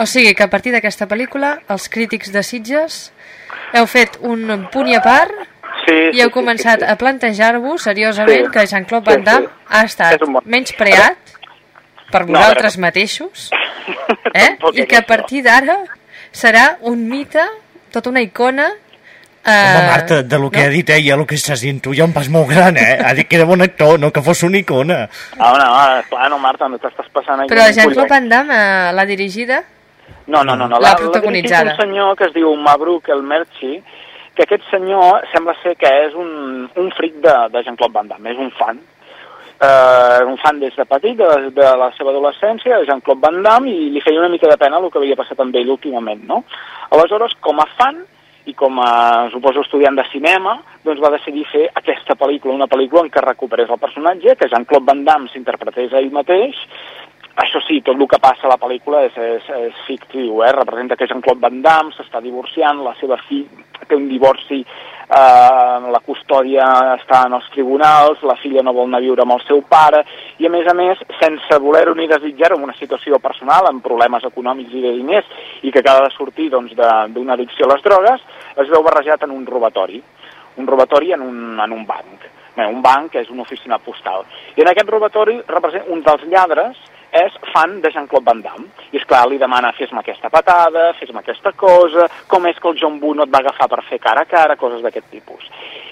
[SPEAKER 1] O sigui que a partir d'aquesta pel·lícula, els crítics de Sitges heu fet un punt i a part
[SPEAKER 9] Sí,
[SPEAKER 1] i heu començat a plantejar-vos seriosament
[SPEAKER 9] Sí.
[SPEAKER 1] que Jean-Claude
[SPEAKER 9] Sí,
[SPEAKER 1] Van Damme
[SPEAKER 9] sí.
[SPEAKER 1] ha estat
[SPEAKER 9] bon-
[SPEAKER 1] menyspreat per
[SPEAKER 9] No,
[SPEAKER 1] vosaltres mateixos eh? I que a partir d'ara serà un mite, tota una icona
[SPEAKER 2] Home, Marta, de lo que
[SPEAKER 1] no?
[SPEAKER 2] ha dit ella, el que estàs dient tu, ja un pas molt gran, eh? Ha dit que era bon actor, no que fos una icona.
[SPEAKER 9] Ah, no, no, clar, no, Marta, no t'estàs passant aquí.
[SPEAKER 1] Però Jean-Claude. Van Damme eh, l'ha dirigida?
[SPEAKER 9] No, no, no. no.
[SPEAKER 1] L'ha
[SPEAKER 9] La-
[SPEAKER 1] protagonitzada.
[SPEAKER 9] La un senyor que es diu Mabruk El Merchi, que aquest senyor sembla ser que és un, un fric de, de Jean-Claude Van Damme, és un fan. Uh, un fan des de petit, de, de la seva adolescència, de Jean-Claude Van Damme, i li feia una mica de pena el que havia passat amb ell últimament, no? Aleshores, com a fan, i com a, suposo, estudiant de cinema, doncs va decidir fer aquesta pel·lícula, una pel·lícula en què recuperés el personatge, que Jean-Claude Van Damme s'interpretés a ell mateix, això sí, tot el que passa a la pel·lícula és, és, és fictiu, eh? representa que Jean-Claude Van Damme s'està divorciant, la seva filla té un divorci, eh, la custòdia està en els tribunals, la filla no vol anar a viure amb el seu pare, i a més a més, sense voler-ho ni desitjar-ho, una situació personal, amb problemes econòmics i de diners, i que acaba de sortir doncs, d'una addicció a les drogues, es veu barrejat en un robatori, un robatori en un, en un banc. Bé, un banc és una oficina postal. I en aquest robatori representa un dels lladres és fan de Jean-Claude Van Damme. I és clar, li demana fes-me aquesta patada, fes-me aquesta cosa, com és que el John Woo no et va agafar per fer cara a cara, coses d'aquest tipus.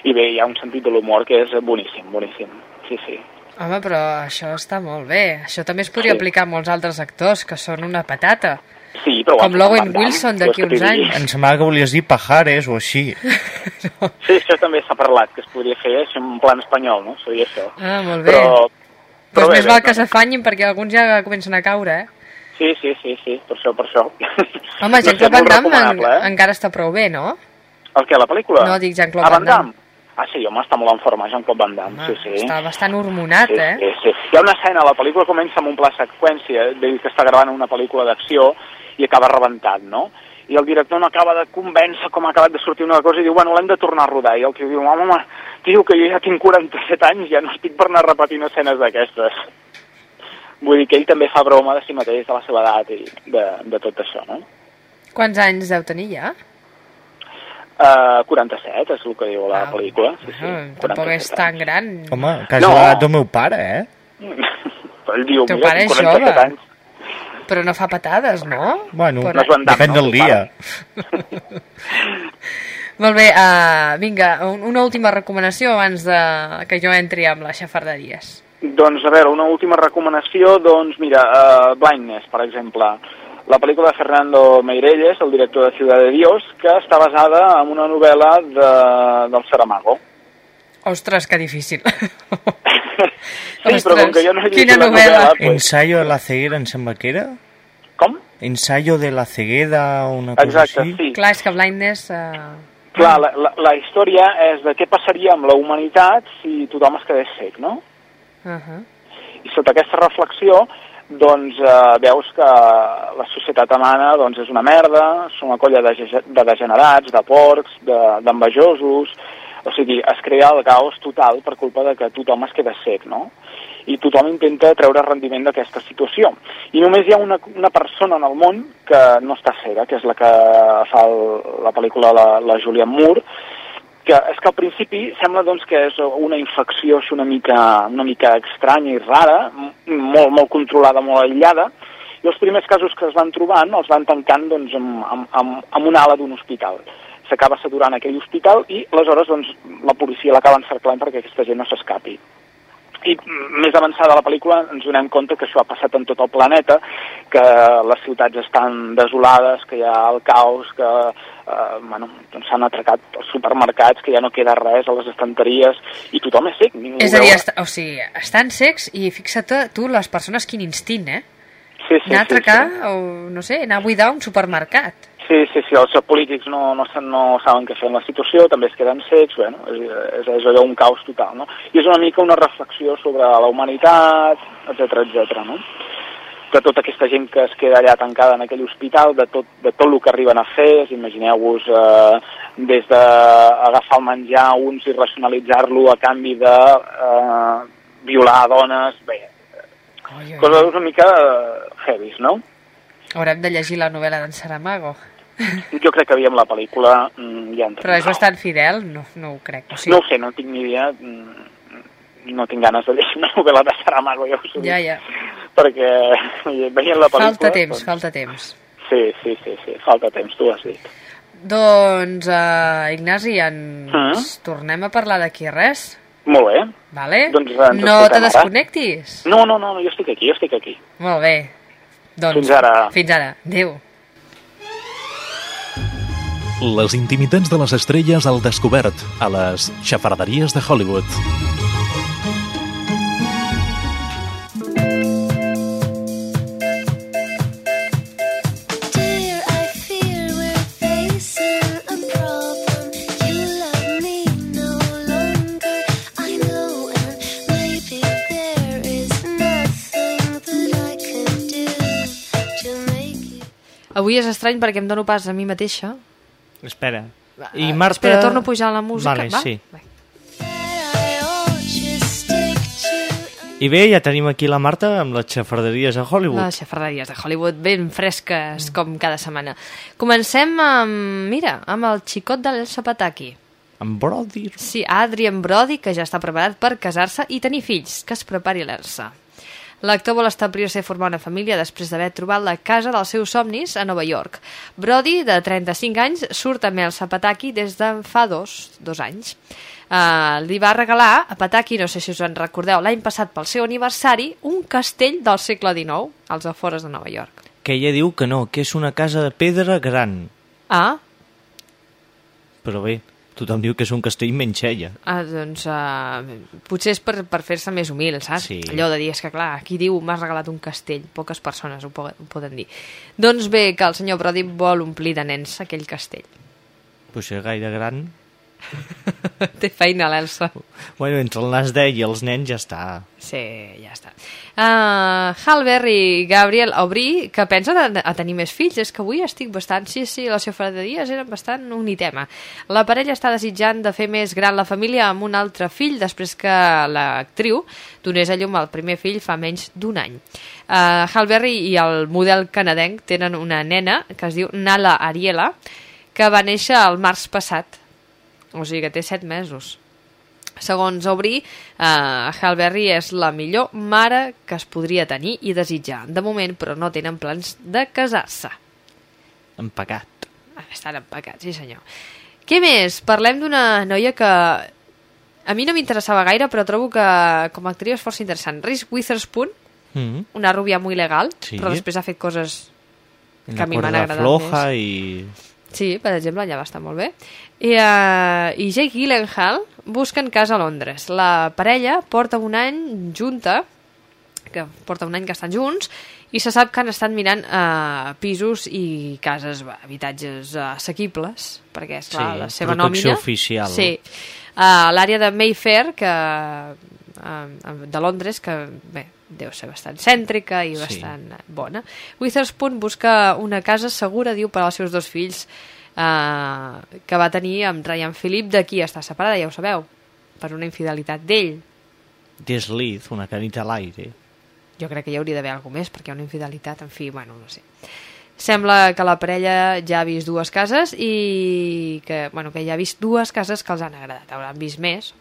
[SPEAKER 9] I bé, hi ha un sentit de l'humor que és boníssim, boníssim. Sí, sí.
[SPEAKER 1] Home, però això està molt bé. Això també es podria
[SPEAKER 9] Sí.
[SPEAKER 1] aplicar a molts altres actors, que són una patata.
[SPEAKER 9] Sí, però
[SPEAKER 1] Com l'Owen Wilson d'aquí uns anys.
[SPEAKER 2] Em semblava que volies dir pajares o així.
[SPEAKER 9] Sí, això també s'ha parlat, que es podria fer això en plan espanyol, no? Seria això.
[SPEAKER 1] Ah, molt bé.
[SPEAKER 9] Però,
[SPEAKER 1] Doncs
[SPEAKER 9] bé,
[SPEAKER 1] més val que s'afanyin perquè alguns ja comencen a caure, eh?
[SPEAKER 9] Sí, sí, sí, sí, per això, per això.
[SPEAKER 1] Home,
[SPEAKER 9] No
[SPEAKER 1] Jean-Claude Van Damme en,
[SPEAKER 9] eh?
[SPEAKER 1] encara està prou bé, no?
[SPEAKER 9] El que, la pel·lícula?
[SPEAKER 1] No, dic Jean-Claude
[SPEAKER 9] Ah,
[SPEAKER 1] Van Damme.
[SPEAKER 9] Ah, sí, home, està molt en forma, Jean-Claude Van Damme,
[SPEAKER 1] Home,
[SPEAKER 9] sí, sí.
[SPEAKER 1] Està bastant hormonat,
[SPEAKER 9] sí,
[SPEAKER 1] eh?
[SPEAKER 9] Sí, sí. Hi ha una escena, la pel·lícula comença amb un pla seqüència, de dir que està gravant una pel·lícula d'acció i acaba rebentat, no? I el director no acaba de convèncer com ha acabat de sortir una cosa i diu, bueno, l'hem de tornar a rodar. I el tio diu, home, home, tio, que jo ja tinc 47 anys, ja no estic per anar repetint escenes d'aquestes. Vull dir que ell també fa broma de si mateix, de la seva edat i de, de tot això, no?
[SPEAKER 1] Quants anys deu tenir ja?
[SPEAKER 9] Uh, 47 és el que diu la
[SPEAKER 1] Ah,
[SPEAKER 9] pel·lícula. Sí, sí,
[SPEAKER 1] Ah, tampoc és
[SPEAKER 9] 47
[SPEAKER 1] tan gran.
[SPEAKER 2] Home, quasi
[SPEAKER 9] No.
[SPEAKER 2] l'edat del meu pare, eh?
[SPEAKER 9] Però ell diu,
[SPEAKER 1] Teu
[SPEAKER 9] mira,
[SPEAKER 1] pare
[SPEAKER 9] tinc
[SPEAKER 1] és
[SPEAKER 9] 47
[SPEAKER 1] jove.
[SPEAKER 9] anys.
[SPEAKER 1] Però no fa patades, no?
[SPEAKER 2] Bueno,
[SPEAKER 1] Però-
[SPEAKER 9] No és
[SPEAKER 2] depèn
[SPEAKER 9] no,
[SPEAKER 2] del
[SPEAKER 9] el
[SPEAKER 2] dia.
[SPEAKER 1] Molt bé, uh, vinga, un- una última recomanació abans de que jo entri amb les xafarderies.
[SPEAKER 9] Doncs, a veure, una última recomanació, doncs, mira, uh, Blindness, per exemple, la pel·lícula de Fernando Meirelles, el director de Ciudad de Dios, que està basada en una novel·la de, del Saramago.
[SPEAKER 1] Ostres, que difícil.
[SPEAKER 9] Sí, però com que jo no he
[SPEAKER 1] quina
[SPEAKER 9] la
[SPEAKER 1] novel·la.
[SPEAKER 9] novel·la, pues,
[SPEAKER 2] Ensayo de la ceguera, em sembla que era?
[SPEAKER 9] Com?
[SPEAKER 2] Ensayo de la ceguera o una cosa
[SPEAKER 9] Exacte,
[SPEAKER 2] així.
[SPEAKER 9] sí.
[SPEAKER 1] Clar, és que Blindness... Uh...
[SPEAKER 9] Clar, la, la, la història és de què passaria amb la humanitat si tothom es quedés sec, no?
[SPEAKER 1] Uh -huh.
[SPEAKER 9] I sota aquesta reflexió, doncs, eh, veus que la societat humana doncs, és una merda, són una colla de, de degenerats, de porcs, de- d'envejosos... O sigui, es crea el caos total per culpa de que tothom es queda sec, no? I tothom intenta treure rendiment d'aquesta situació. I només hi ha una, una persona en el món que no està cega, que és la que fa el, la pel·lícula la, la Julianne Moore, que és que al principi sembla doncs, que és una infecció així una mica, una mica estranya i rara, molt, molt controlada, molt aïllada, i els primers casos que es van trobant els van tancant doncs, amb, amb, amb una ala d'un hospital. S'acaba saturant aquell hospital i aleshores doncs, la policia l'acaba encerclant perquè aquesta gent no s'escapi. I més avançada la pel·lícula ens donem compte que això ha passat en tot el planeta, que les ciutats estan desolades, que hi ha el caos, que eh, bueno, doncs s'han atracat els supermercats, que ja no queda res a les estanteries, i tothom és sec. Ningú
[SPEAKER 1] És a dir, est o sigui, estan secs i fixa't tu les persones quin instint, eh?
[SPEAKER 9] sí, sí,
[SPEAKER 1] anar a
[SPEAKER 9] sí,
[SPEAKER 1] atracar
[SPEAKER 9] sí.
[SPEAKER 1] o, no sé, anar a buidar un supermercat.
[SPEAKER 9] Sí, sí, sí, els polítics no, no, no saben què fer amb la situació, també es queden secs, bueno, és, és, és allò un caos total, no? I és una mica una reflexió sobre la humanitat, etc etc. no? De tota aquesta gent que es queda allà tancada en aquell hospital, de tot, de tot el que arriben a fer, imagineu-vos eh, des d'agafar el menjar a uns i racionalitzar-lo a canvi de eh, violar dones, bé,
[SPEAKER 1] Oi, oi,
[SPEAKER 9] coses una mica eh, heavies, no?
[SPEAKER 1] Haurem de llegir la novel·la d'en Saramago.
[SPEAKER 9] Jo crec que veiem la pel·lícula mm, ja entra.
[SPEAKER 1] Però és bastant fidel? No, no ho crec. O sigui,
[SPEAKER 9] No ho sé, no tinc ni idea. mm, No tinc ganes de llegir una novel·la de Saramago, ja ho sé.
[SPEAKER 1] Ja, ja.
[SPEAKER 9] Perquè veient la pel·lícula...
[SPEAKER 1] Falta temps,
[SPEAKER 9] doncs,
[SPEAKER 1] falta temps.
[SPEAKER 9] Sí, sí, sí, sí, falta temps, tu has dit.
[SPEAKER 1] Doncs, uh, Ignasi, ens
[SPEAKER 9] Mm.
[SPEAKER 1] tornem a parlar d'aquí res,
[SPEAKER 9] Molt bé.
[SPEAKER 1] vale?
[SPEAKER 9] Doncs,
[SPEAKER 1] no te
[SPEAKER 9] ara.
[SPEAKER 1] desconnectis.
[SPEAKER 9] No, no, no, jo estic aquí, jo estic aquí.
[SPEAKER 1] Molt bé. Doncs,
[SPEAKER 9] Fins ara.
[SPEAKER 1] Fins ara. Adéu.
[SPEAKER 8] Les intimitats de les estrelles al descobert a les xafarderies de Hollywood.
[SPEAKER 10] Dear, I fear we're facing a problem. You love me no longer. I know, and maybe there is nothing that I can do to make you.
[SPEAKER 1] Avui és estrany perquè em dono pas a mi mateixa.
[SPEAKER 2] Espera.
[SPEAKER 1] I
[SPEAKER 2] I Marta...
[SPEAKER 1] Espera, torno a pujar la música.
[SPEAKER 2] Vale,
[SPEAKER 1] va?
[SPEAKER 2] sí.
[SPEAKER 10] I
[SPEAKER 2] bé, ja tenim aquí la Marta amb les xafarderies a Hollywood.
[SPEAKER 1] Les xafarderies de Hollywood ben fresques com cada setmana. Comencem amb, mira, amb el xicot del Zapataki.
[SPEAKER 2] Amb Brody.
[SPEAKER 1] Sí, Adrian Brody, que ja està preparat per casar-se i tenir fills, que es prepari l'Elsa. L'actor vol establir-se i formar una família després d'haver trobat la casa dels seus somnis a Nova York. Brody, de 35 anys, surt amb el Zapataki des de fa dos, dos anys. Uh, li va regalar a Pataki, no sé si us en recordeu, l'any passat pel seu aniversari, un castell del segle XIX, als afores de Nova York.
[SPEAKER 2] Que ella diu que no, que és una casa de pedra gran.
[SPEAKER 1] Ah,
[SPEAKER 2] Però bé, tothom diu que és un castell menys ella.
[SPEAKER 1] Ah, doncs uh, potser és per, per fer-se més humil, saps?
[SPEAKER 2] Sí.
[SPEAKER 1] Allò de dir, és que clar, aquí diu m'has regalat un castell, poques persones ho, po ho poden dir. Doncs bé, que el senyor Brody vol omplir de nens aquell castell.
[SPEAKER 2] Potser gaire gran.
[SPEAKER 1] Té feina l'Elsa.
[SPEAKER 2] Bueno, entre el nas i els nens ja està.
[SPEAKER 1] Sí, ja està. Uh, Halber i Gabriel Aubry, que pensen a, a tenir més fills, és que avui estic bastant... Sí, sí, les xafarderies eren bastant un tema. La parella està desitjant de fer més gran la família amb un altre fill després que l'actriu donés a llum al primer fill fa menys d'un any. Uh, Halberry i el model canadenc tenen una nena que es diu Nala Ariela, que va néixer el març passat. O sigui que té set mesos. Segons Aubry, eh, Halberry és la millor mare que es podria tenir i desitjar. De moment, però no tenen plans de casar-se.
[SPEAKER 2] Empacat.
[SPEAKER 1] Estan empacats, sí senyor. Què més? Parlem d'una noia que a mi no m'interessava gaire, però trobo que com a actriu és força interessant. Reese Witherspoon,
[SPEAKER 2] Mm.
[SPEAKER 1] una rubia muy legal,
[SPEAKER 2] Sí.
[SPEAKER 1] però després ha fet coses que a mi m'han agradat
[SPEAKER 2] floja
[SPEAKER 1] més.
[SPEAKER 2] i...
[SPEAKER 1] Sí, per exemple, allà va estar molt bé. I, uh, i Jake Gyllenhaal busquen casa a Londres. La parella porta un any junta, que porta un any que estan junts, i se sap que han estat mirant uh, pisos i cases, habitatges uh, assequibles, perquè és clar,
[SPEAKER 2] Sí,
[SPEAKER 1] la seva
[SPEAKER 2] protecció
[SPEAKER 1] nòmina...
[SPEAKER 2] oficial.
[SPEAKER 1] Sí. Uh, L'àrea de Mayfair, que, uh, de Londres, que bé, deu ser bastant cèntrica i
[SPEAKER 2] Sí.
[SPEAKER 1] bastant eh, bona. Witherspoon busca una casa segura, diu, per als seus dos fills eh, que va tenir amb Ryan Phillip, de qui està separada, ja ho sabeu, per una infidelitat d'ell.
[SPEAKER 2] Desliz, una canita a l'aire.
[SPEAKER 1] Jo crec que hi hauria d'haver alguna més, perquè hi ha una infidelitat, en fi, bueno, no sé. Sembla que la parella ja ha vist dues cases i que, bueno, que ja ha vist dues cases que els han agradat. Hauran vist més,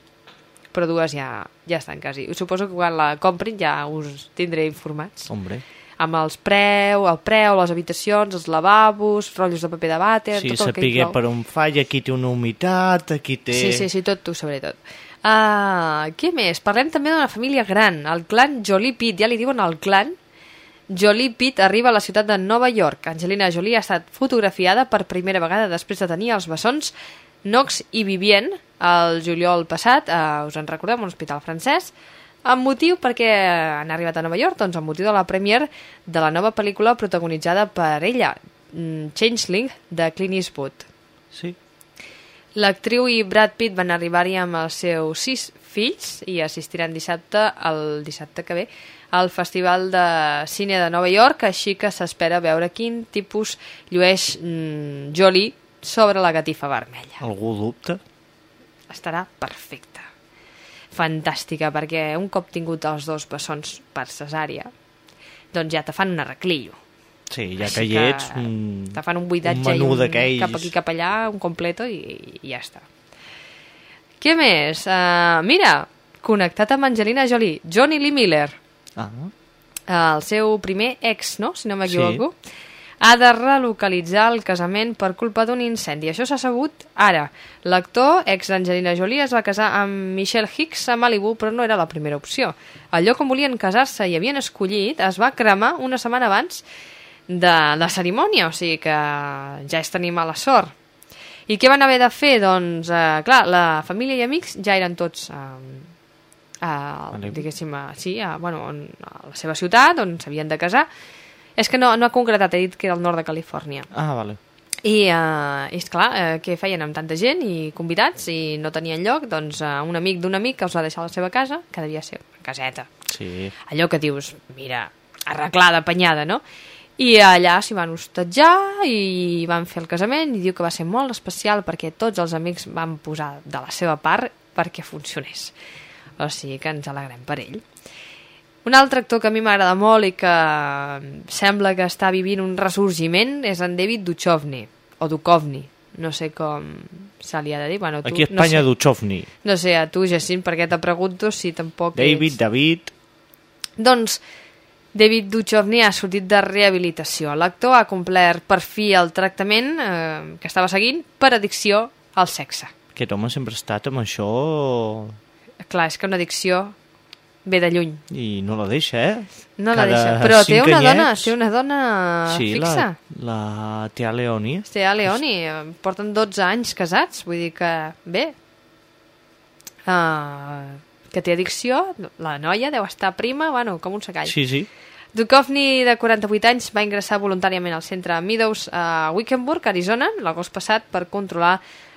[SPEAKER 1] però dues ja, ja estan quasi. Suposo que quan la comprin ja us tindré informats.
[SPEAKER 2] Hombre.
[SPEAKER 1] Amb els preu, el preu, les habitacions, els lavabos, rotllos de paper de vàter...
[SPEAKER 2] Sí,
[SPEAKER 1] tot el que
[SPEAKER 2] sapiguer
[SPEAKER 1] inclou.
[SPEAKER 2] per on fa, i aquí té una humitat, aquí té...
[SPEAKER 1] Sí, sí, sí, tot ho sabré tot. Uh, què més? Parlem també d'una família gran, el clan Jolie Pitt, ja li diuen el clan. Jolie Pitt arriba a la ciutat de Nova York. Angelina Jolie ha estat fotografiada per primera vegada després de tenir els bessons Knox i Vivien el juliol passat, uh, us en recordem, un hospital francès, amb motiu perquè han arribat a Nova York, doncs amb motiu de la premier de la nova pel·lícula protagonitzada per ella, mm, Changeling, de Clint Eastwood.
[SPEAKER 2] Sí.
[SPEAKER 1] L'actriu i Brad Pitt van arribar-hi amb els seus sis fills i assistiran dissabte, el dissabte que ve, al Festival de Cine de Nova York, així que s'espera veure quin tipus llueix mm, Jolie sobre la gatifa vermella.
[SPEAKER 2] Algú dubta?
[SPEAKER 1] Estarà perfecta. Fantàstica, perquè un cop tingut els dos bessons per cesària, doncs ja te fan un arreglillo.
[SPEAKER 2] Sí, ja
[SPEAKER 1] Així
[SPEAKER 2] que hi ets, un,
[SPEAKER 1] te fan un buidatge
[SPEAKER 2] un
[SPEAKER 1] i un, cap aquí, cap allà, un completo i, i ja està. Què més? Uh, mira, connectat amb Angelina Jolie, Johnny Lee Miller,
[SPEAKER 2] Ah,
[SPEAKER 1] el seu primer ex, no?, si no m'equivoco. Ha de relocalitzar el casament per culpa d'un incendi. Això s'ha sabut ara. L'actor, ex d'Angelina Jolie, es va casar amb Michelle Hicks a Malibu, però no era la primera opció. El lloc on volien casar-se i havien escollit es va cremar una setmana abans de la cerimònia, o sigui que ja és tenir mala sort. I què van haver de fer? Doncs, eh, clar, la família i amics ja eren tots... Eh, a, diguéssim, a, sí, a, bueno, on, a la seva ciutat, on s'havien de casar. És que no, no ha concretat, he dit que era al nord de Califòrnia.
[SPEAKER 2] Ah, vale.
[SPEAKER 1] I, uh, és clar, uh, què feien amb tanta gent i convidats i no tenien lloc, doncs uh, un amic d'un amic que els va deixar a la seva casa, que devia ser una caseta.
[SPEAKER 2] Sí.
[SPEAKER 1] Allò que dius, mira, arreglada, apanyada, no? I allà s'hi van hostatjar i van fer el casament i diu que va ser molt especial perquè tots els amics van posar de la seva part perquè funcionés. O sigui que ens alegrem per ell. Un altre actor que a mi m'agrada molt i que sembla que està vivint un ressorgiment és en David Duchovny, o Duchovny, no sé com se li ha de dir. Bueno, tu,
[SPEAKER 2] Aquí a Espanya,
[SPEAKER 1] no sé,
[SPEAKER 2] Duchovny.
[SPEAKER 1] no sé, a tu, Jacint, perquè te pregunto si tampoc
[SPEAKER 2] David,
[SPEAKER 1] ets...
[SPEAKER 2] David...
[SPEAKER 1] Doncs David Duchovny ha sortit de rehabilitació. L'actor ha complert per fi el tractament eh, que estava seguint per addicció al sexe.
[SPEAKER 2] Aquest home sempre ha estat amb això
[SPEAKER 1] Clar, és que una addicció ve de lluny.
[SPEAKER 2] i no la deixa, eh?
[SPEAKER 1] No la
[SPEAKER 2] Cada
[SPEAKER 1] deixa. Però té una dona, té una dona
[SPEAKER 2] sí,
[SPEAKER 1] fixa.
[SPEAKER 2] la, la Tia Leoni.
[SPEAKER 1] Té a Leoni, porten 12 anys casats, vull dir que, bé, uh, que té addicció, la noia deu estar prima, bueno, com un secall.
[SPEAKER 2] Sí, sí.
[SPEAKER 1] Duchovny, de 48 anys, va ingressar voluntàriament al centre Meadows a Wickenburg, Arizona, l'agost passat, per controlar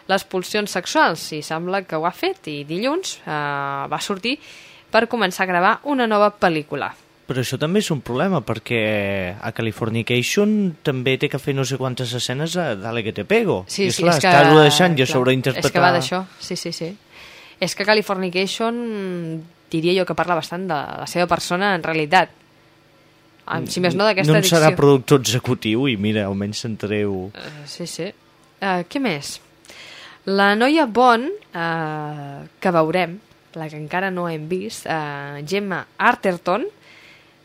[SPEAKER 1] les pulsions sexuals. I sembla que ho ha fet, i dilluns eh, va sortir per començar a gravar una nova pel·lícula.
[SPEAKER 2] Però això també és un problema, perquè a Californication també té que fer no sé quantes escenes a Dale que te pego.
[SPEAKER 1] Sí,
[SPEAKER 2] I
[SPEAKER 1] sí,
[SPEAKER 2] esclar,
[SPEAKER 1] és que...
[SPEAKER 2] està deixant
[SPEAKER 1] clar,
[SPEAKER 2] sobreinterpretar...
[SPEAKER 1] És que va d'això, sí, sí, sí. És que Californication diria jo que parla bastant de la seva persona en realitat. Am- Si més no d'aquesta
[SPEAKER 2] no
[SPEAKER 1] addicció.
[SPEAKER 2] serà productor executiu i mira, almenys s'entreu...
[SPEAKER 1] Eh, Sí, sí. Uh, què més? La noia Bon, uh, que veurem, la que encara no hem vist, uh, Gemma Arterton,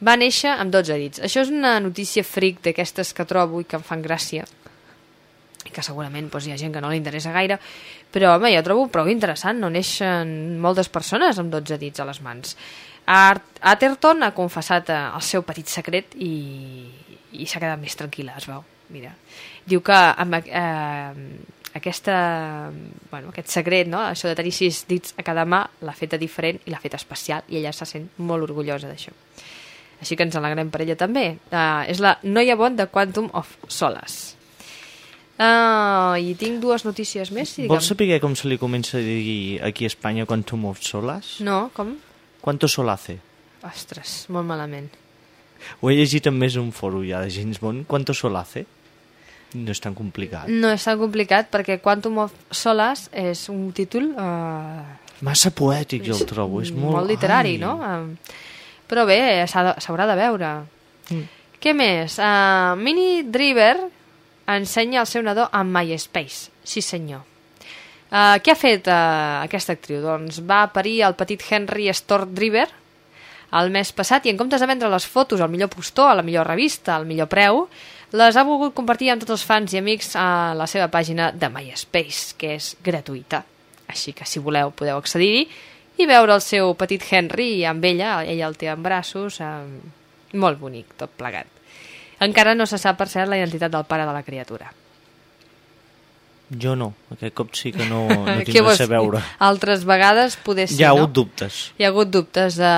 [SPEAKER 1] va néixer amb 12 dits. Això és una notícia fric d'aquestes que trobo i que em fan gràcia i que segurament doncs, hi ha gent que no li interessa gaire, però home, jo trobo prou interessant, no neixen moltes persones amb 12 dits a les mans. Art Atherton ha confessat eh, el seu petit secret i, i s'ha quedat més tranquil·la, es veu. Mira. Diu que amb eh, aquesta, bueno, aquest secret, no? això de tenir sis dits a cada mà, l'ha feta diferent i l'ha feta especial i ella se sent molt orgullosa d'això. Així que ens alegrem per ella també. Uh, és la noia bon de Quantum of Solace. Uh, I tinc dues notícies més, si
[SPEAKER 2] Vols saber com se li comença a dir aquí a Espanya Quantum of Solas?
[SPEAKER 1] No, com?
[SPEAKER 2] Quanto sol hace?
[SPEAKER 1] Ostres, molt malament.
[SPEAKER 2] Ho he llegit en més un foro ja de James Bond. Quanto sol hace? No és tan complicat.
[SPEAKER 1] No és tan complicat perquè Quantum of Solace és un títol uh,
[SPEAKER 2] Massa poètic, jo el trobo. És molt...
[SPEAKER 1] molt literari,
[SPEAKER 2] Ai.
[SPEAKER 1] no? Uh, però bé, s'haurà de, veure.
[SPEAKER 2] Mm.
[SPEAKER 1] Què més? Uh, Mini Driver ensenya el seu nadó a MySpace. Sí, senyor. Uh, què ha fet uh, aquesta actriu? Doncs va parir el petit Henry Stork Driver el mes passat i en comptes de vendre les fotos al millor postor, a la millor revista, al millor preu, les ha volgut compartir amb tots els fans i amics a la seva pàgina de MySpace, que és gratuïta. Així que si voleu podeu accedir-hi i veure el seu petit Henry amb ella, ella el té en braços, eh, molt bonic, tot plegat. Encara no se sap per cert la identitat del pare de la criatura.
[SPEAKER 2] Jo no. Aquest cop sí que no, no tinc res a veure.
[SPEAKER 1] Altres vegades poder ser,
[SPEAKER 2] Hi ha
[SPEAKER 1] no?
[SPEAKER 2] hagut dubtes.
[SPEAKER 1] Hi ha hagut dubtes de...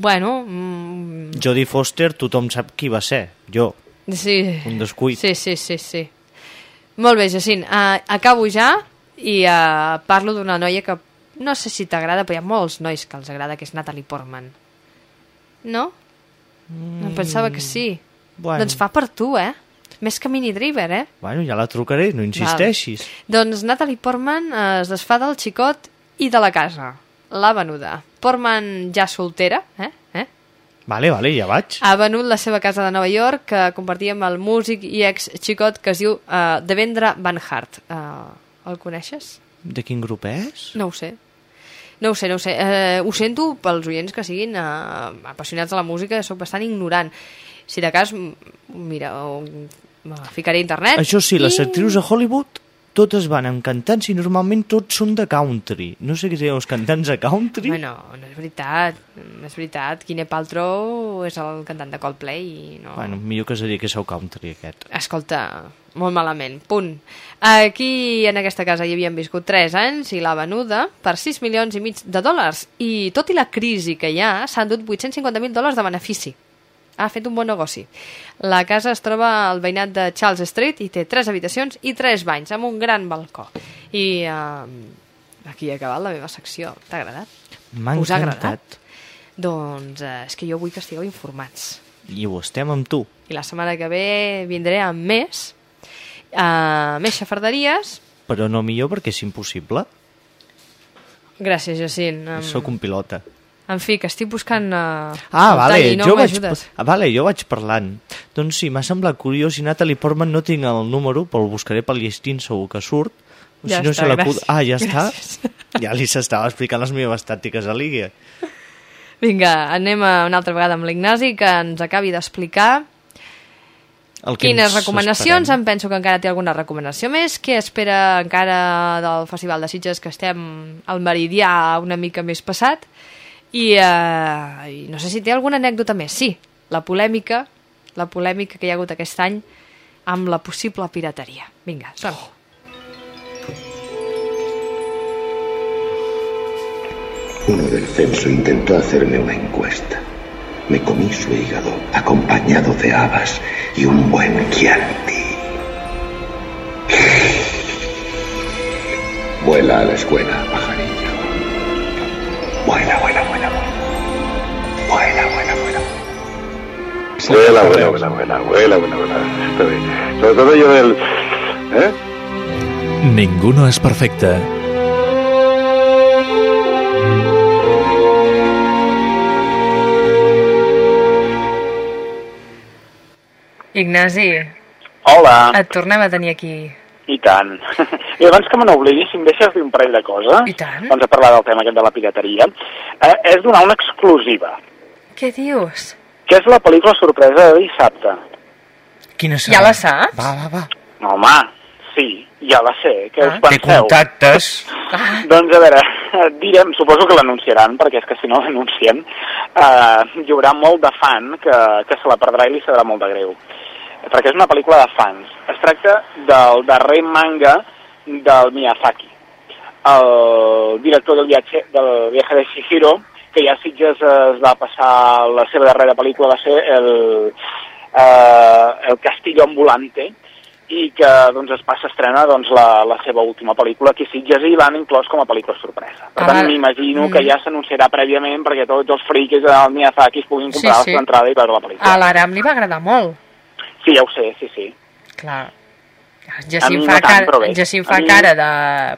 [SPEAKER 1] Bueno... Mm,
[SPEAKER 2] Jodie Foster, tothom sap qui va ser. Jo.
[SPEAKER 1] Sí.
[SPEAKER 2] Un descuit.
[SPEAKER 1] Sí, sí, sí, sí. Molt bé, Jacint. Uh, acabo ja i uh, parlo d'una noia que no sé si t'agrada, però hi ha molts nois que els agrada, que és Natalie Portman. No? Mm. No pensava que sí.
[SPEAKER 2] Bueno.
[SPEAKER 1] Doncs fa per tu, eh? Més que Mini Driver, eh?
[SPEAKER 2] Bueno, ja la trucaré, no insisteixis.
[SPEAKER 1] Doncs Natalie Portman eh, es desfà del xicot i de la casa. L'ha venuda. Portman ja soltera, eh? Eh?
[SPEAKER 2] Vale, vale, ja vaig.
[SPEAKER 1] Ha venut la seva casa de Nova York que compartia amb el músic i ex-xicot que es diu uh, Devendra Van Hart. Uh, el coneixes?
[SPEAKER 2] De quin grup és?
[SPEAKER 1] No ho sé. No ho sé, no ho sé. Uh, ho sento pels oients que siguin uh, apassionats de la música, sóc bastant ignorant. Si de cas, mira, o- ficaré a internet.
[SPEAKER 2] Això sí, les
[SPEAKER 1] i-
[SPEAKER 2] actrius a Hollywood totes van amb cantants i normalment tots són de country. No sé què diuen els cantants de country.
[SPEAKER 1] Bueno, no és veritat, no és veritat. Gwyneth Paltrow és el cantant de Coldplay i no...
[SPEAKER 2] Bueno, millor que es dediqui a ser country, aquest.
[SPEAKER 1] Escolta, molt malament, punt. Aquí, en aquesta casa, hi havien viscut 3 anys i l'ha venuda per 6 milions i mig de dòlars. I tot i la crisi que hi ha, s'han dut 850.000 dòlars de benefici. Ha fet un bon negoci. La casa es troba al veïnat de Charles Street i té 3 habitacions i 3 banys, amb un gran balcó. I uh, aquí ha acabat la meva secció. T'ha agradat?
[SPEAKER 2] M'ha encantat.
[SPEAKER 1] agradat? Doncs uh, és que jo vull que estigueu informats.
[SPEAKER 2] I ho estem amb tu.
[SPEAKER 1] I la setmana que ve vindré amb més, uh, més xafarderies.
[SPEAKER 2] Però no millor perquè és impossible.
[SPEAKER 1] Gràcies, Jacint. Um,
[SPEAKER 2] Sóc un pilota.
[SPEAKER 1] En fi, que estic buscant... Uh,
[SPEAKER 2] Ah, vale,
[SPEAKER 1] i no
[SPEAKER 2] jo vaig, ah, vale, jo vaig parlant. Doncs sí, m'ha semblat curiós i Natalie Portman no tinc el número, però el buscaré pel llestín, segur que surt. O
[SPEAKER 1] Ja
[SPEAKER 2] si no
[SPEAKER 1] està,
[SPEAKER 2] se
[SPEAKER 1] gràcies.
[SPEAKER 2] Ah, ja està?
[SPEAKER 1] Gràcies.
[SPEAKER 2] Ja li s'estava explicant les meves tàctiques a Liga.
[SPEAKER 1] Vinga, anem a una altra vegada amb l'Ignasi, que ens acabi d'explicar quines recomanacions.
[SPEAKER 2] esperem.
[SPEAKER 1] Em penso que encara té alguna recomanació més. Què espera encara del Festival de Sitges, que estem al meridià una mica més passat. I, uh, i no sé si té alguna anècdota més. Sí, la polèmica, la polèmica que hi ha hagut aquest any amb la possible pirateria. Vinga, som -hi.
[SPEAKER 11] Uno del censo intentó hacerme una encuesta. Me comí su hígado, acompañado de habas y un buen chianti. Vuela a la escuela, pajarillo. Vuela, vuela, vuela, vuela. Vuela, vuela, vuela.
[SPEAKER 7] Vuela, vuela, vuela, vuela, vuela, vuela, vuela. Está bien. Sobre todo yo del... ¿Eh?
[SPEAKER 8] Ninguno és perfecte.
[SPEAKER 1] Ignasi,
[SPEAKER 9] Hola,
[SPEAKER 1] et tornem a tenir aquí.
[SPEAKER 9] I tant. I abans que me n'oblidi, si em deixes dir un parell de coses,
[SPEAKER 1] I tant.
[SPEAKER 9] abans de parlar del tema aquest de la pirateria, eh, és donar una exclusiva,
[SPEAKER 1] Què dius?
[SPEAKER 9] que és la pel·lícula sorpresa de dissabte.
[SPEAKER 2] Quina
[SPEAKER 1] Ja la saps?
[SPEAKER 2] Va, va, va.
[SPEAKER 9] No, home, sí, ja la sé. Què
[SPEAKER 1] Ah.
[SPEAKER 9] us
[SPEAKER 2] Té
[SPEAKER 9] penseu?
[SPEAKER 2] contactes.
[SPEAKER 1] Ah,
[SPEAKER 9] Doncs a veure, direm, suposo que l'anunciaran, perquè és que si no l'anuncien, eh, hi haurà molt de fan que, que se la perdrà i li serà molt de greu. Perquè és una pel·lícula de fans. Es tracta del darrer manga del Miyazaki. El director del viatge, del viatge de Shihiro, que ja Sitges es va passar la seva darrera pel·lícula, va ser el, eh, el Castillo Ambulante, i que doncs, es passa a estrenar doncs, la, la seva última pel·lícula, que Sitges i l'han inclòs com a pel·lícula sorpresa. Per
[SPEAKER 1] Ah,
[SPEAKER 9] tant, m'imagino
[SPEAKER 1] mm.
[SPEAKER 9] que ja s'anunciarà prèviament perquè tots els friquis del Miyazaki es puguin
[SPEAKER 1] Sí,
[SPEAKER 9] comprar
[SPEAKER 1] sí.
[SPEAKER 9] la seva entrada i veure la pel·lícula.
[SPEAKER 1] a l'Aram li va agradar molt.
[SPEAKER 9] Sí, ja ho sé, sí, sí.
[SPEAKER 1] Clar.
[SPEAKER 9] A
[SPEAKER 1] Jacint
[SPEAKER 9] mi
[SPEAKER 1] fa,
[SPEAKER 9] no tant,
[SPEAKER 1] cara,
[SPEAKER 9] però bé.
[SPEAKER 1] Jacint
[SPEAKER 9] A
[SPEAKER 1] fa
[SPEAKER 9] mi-
[SPEAKER 1] cara de...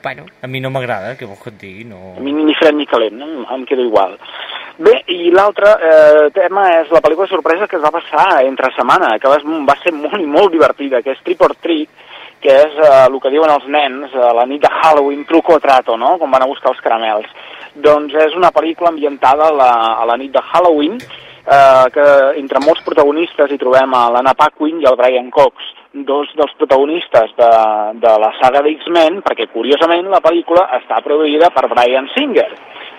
[SPEAKER 1] Bueno,
[SPEAKER 2] A mi no m'agrada, què vols que et digui? No...
[SPEAKER 9] A mi ni fred ni calent, no? em quedo igual. Bé, i l'altre eh, tema és la pel·lícula sorpresa que es va passar entre setmana, que va, va ser molt i molt divertida, que és Trip or Treat, que és eh, el que diuen els nens a la nit de Halloween, truco o trato, no?, quan van a buscar els caramels. Doncs és una pel·lícula ambientada a la, a la nit de Halloween, eh, que entre molts protagonistes hi trobem a l'Anna Paquin i el Brian Cox, dos dels protagonistes de, de la saga d'X-Men, perquè curiosament la pel·lícula està produïda per Brian Singer,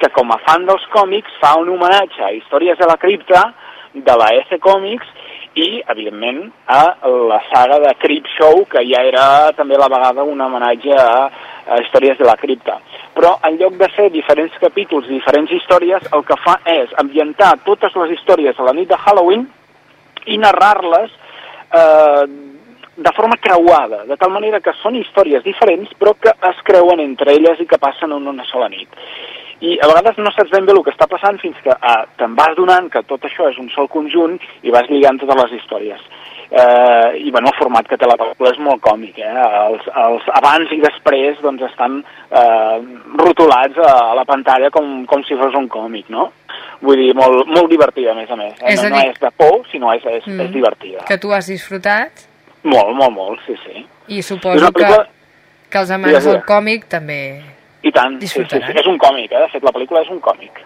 [SPEAKER 9] que com a fan dels còmics fa un homenatge a Històries de la Cripta de la EC Comics i, evidentment, a la saga de Creep Show, que ja era també a la vegada un homenatge a, a Històries de la Cripta. Però en lloc de fer diferents capítols diferents històries, el que fa és ambientar totes les històries a la nit de Halloween i narrar-les eh, de forma creuada, de tal manera que són històries diferents però que es creuen entre elles i que passen en una sola nit. I a vegades no saps ben bé el que està passant fins que eh, te'n vas donant que tot això és un sol conjunt i vas lligant totes les històries. Eh, I bueno, el format que té la pel·lícula és molt còmic, eh? els, els abans i després doncs, estan eh, rotulats a, a la pantalla com, com si fos un còmic, no? Vull dir, molt, molt divertida, a més a més. Eh?
[SPEAKER 1] És a
[SPEAKER 9] No, no
[SPEAKER 1] dir-
[SPEAKER 9] és de por, sinó és, és,
[SPEAKER 1] Mm.
[SPEAKER 9] és divertida.
[SPEAKER 1] que tu has disfrutat
[SPEAKER 9] Molt, molt, molt, sí, sí.
[SPEAKER 1] i suposo que, que els amants del còmic també...
[SPEAKER 9] I tant, sí, sí, sí. És un còmic, eh? De fet, la pel·lícula és un còmic.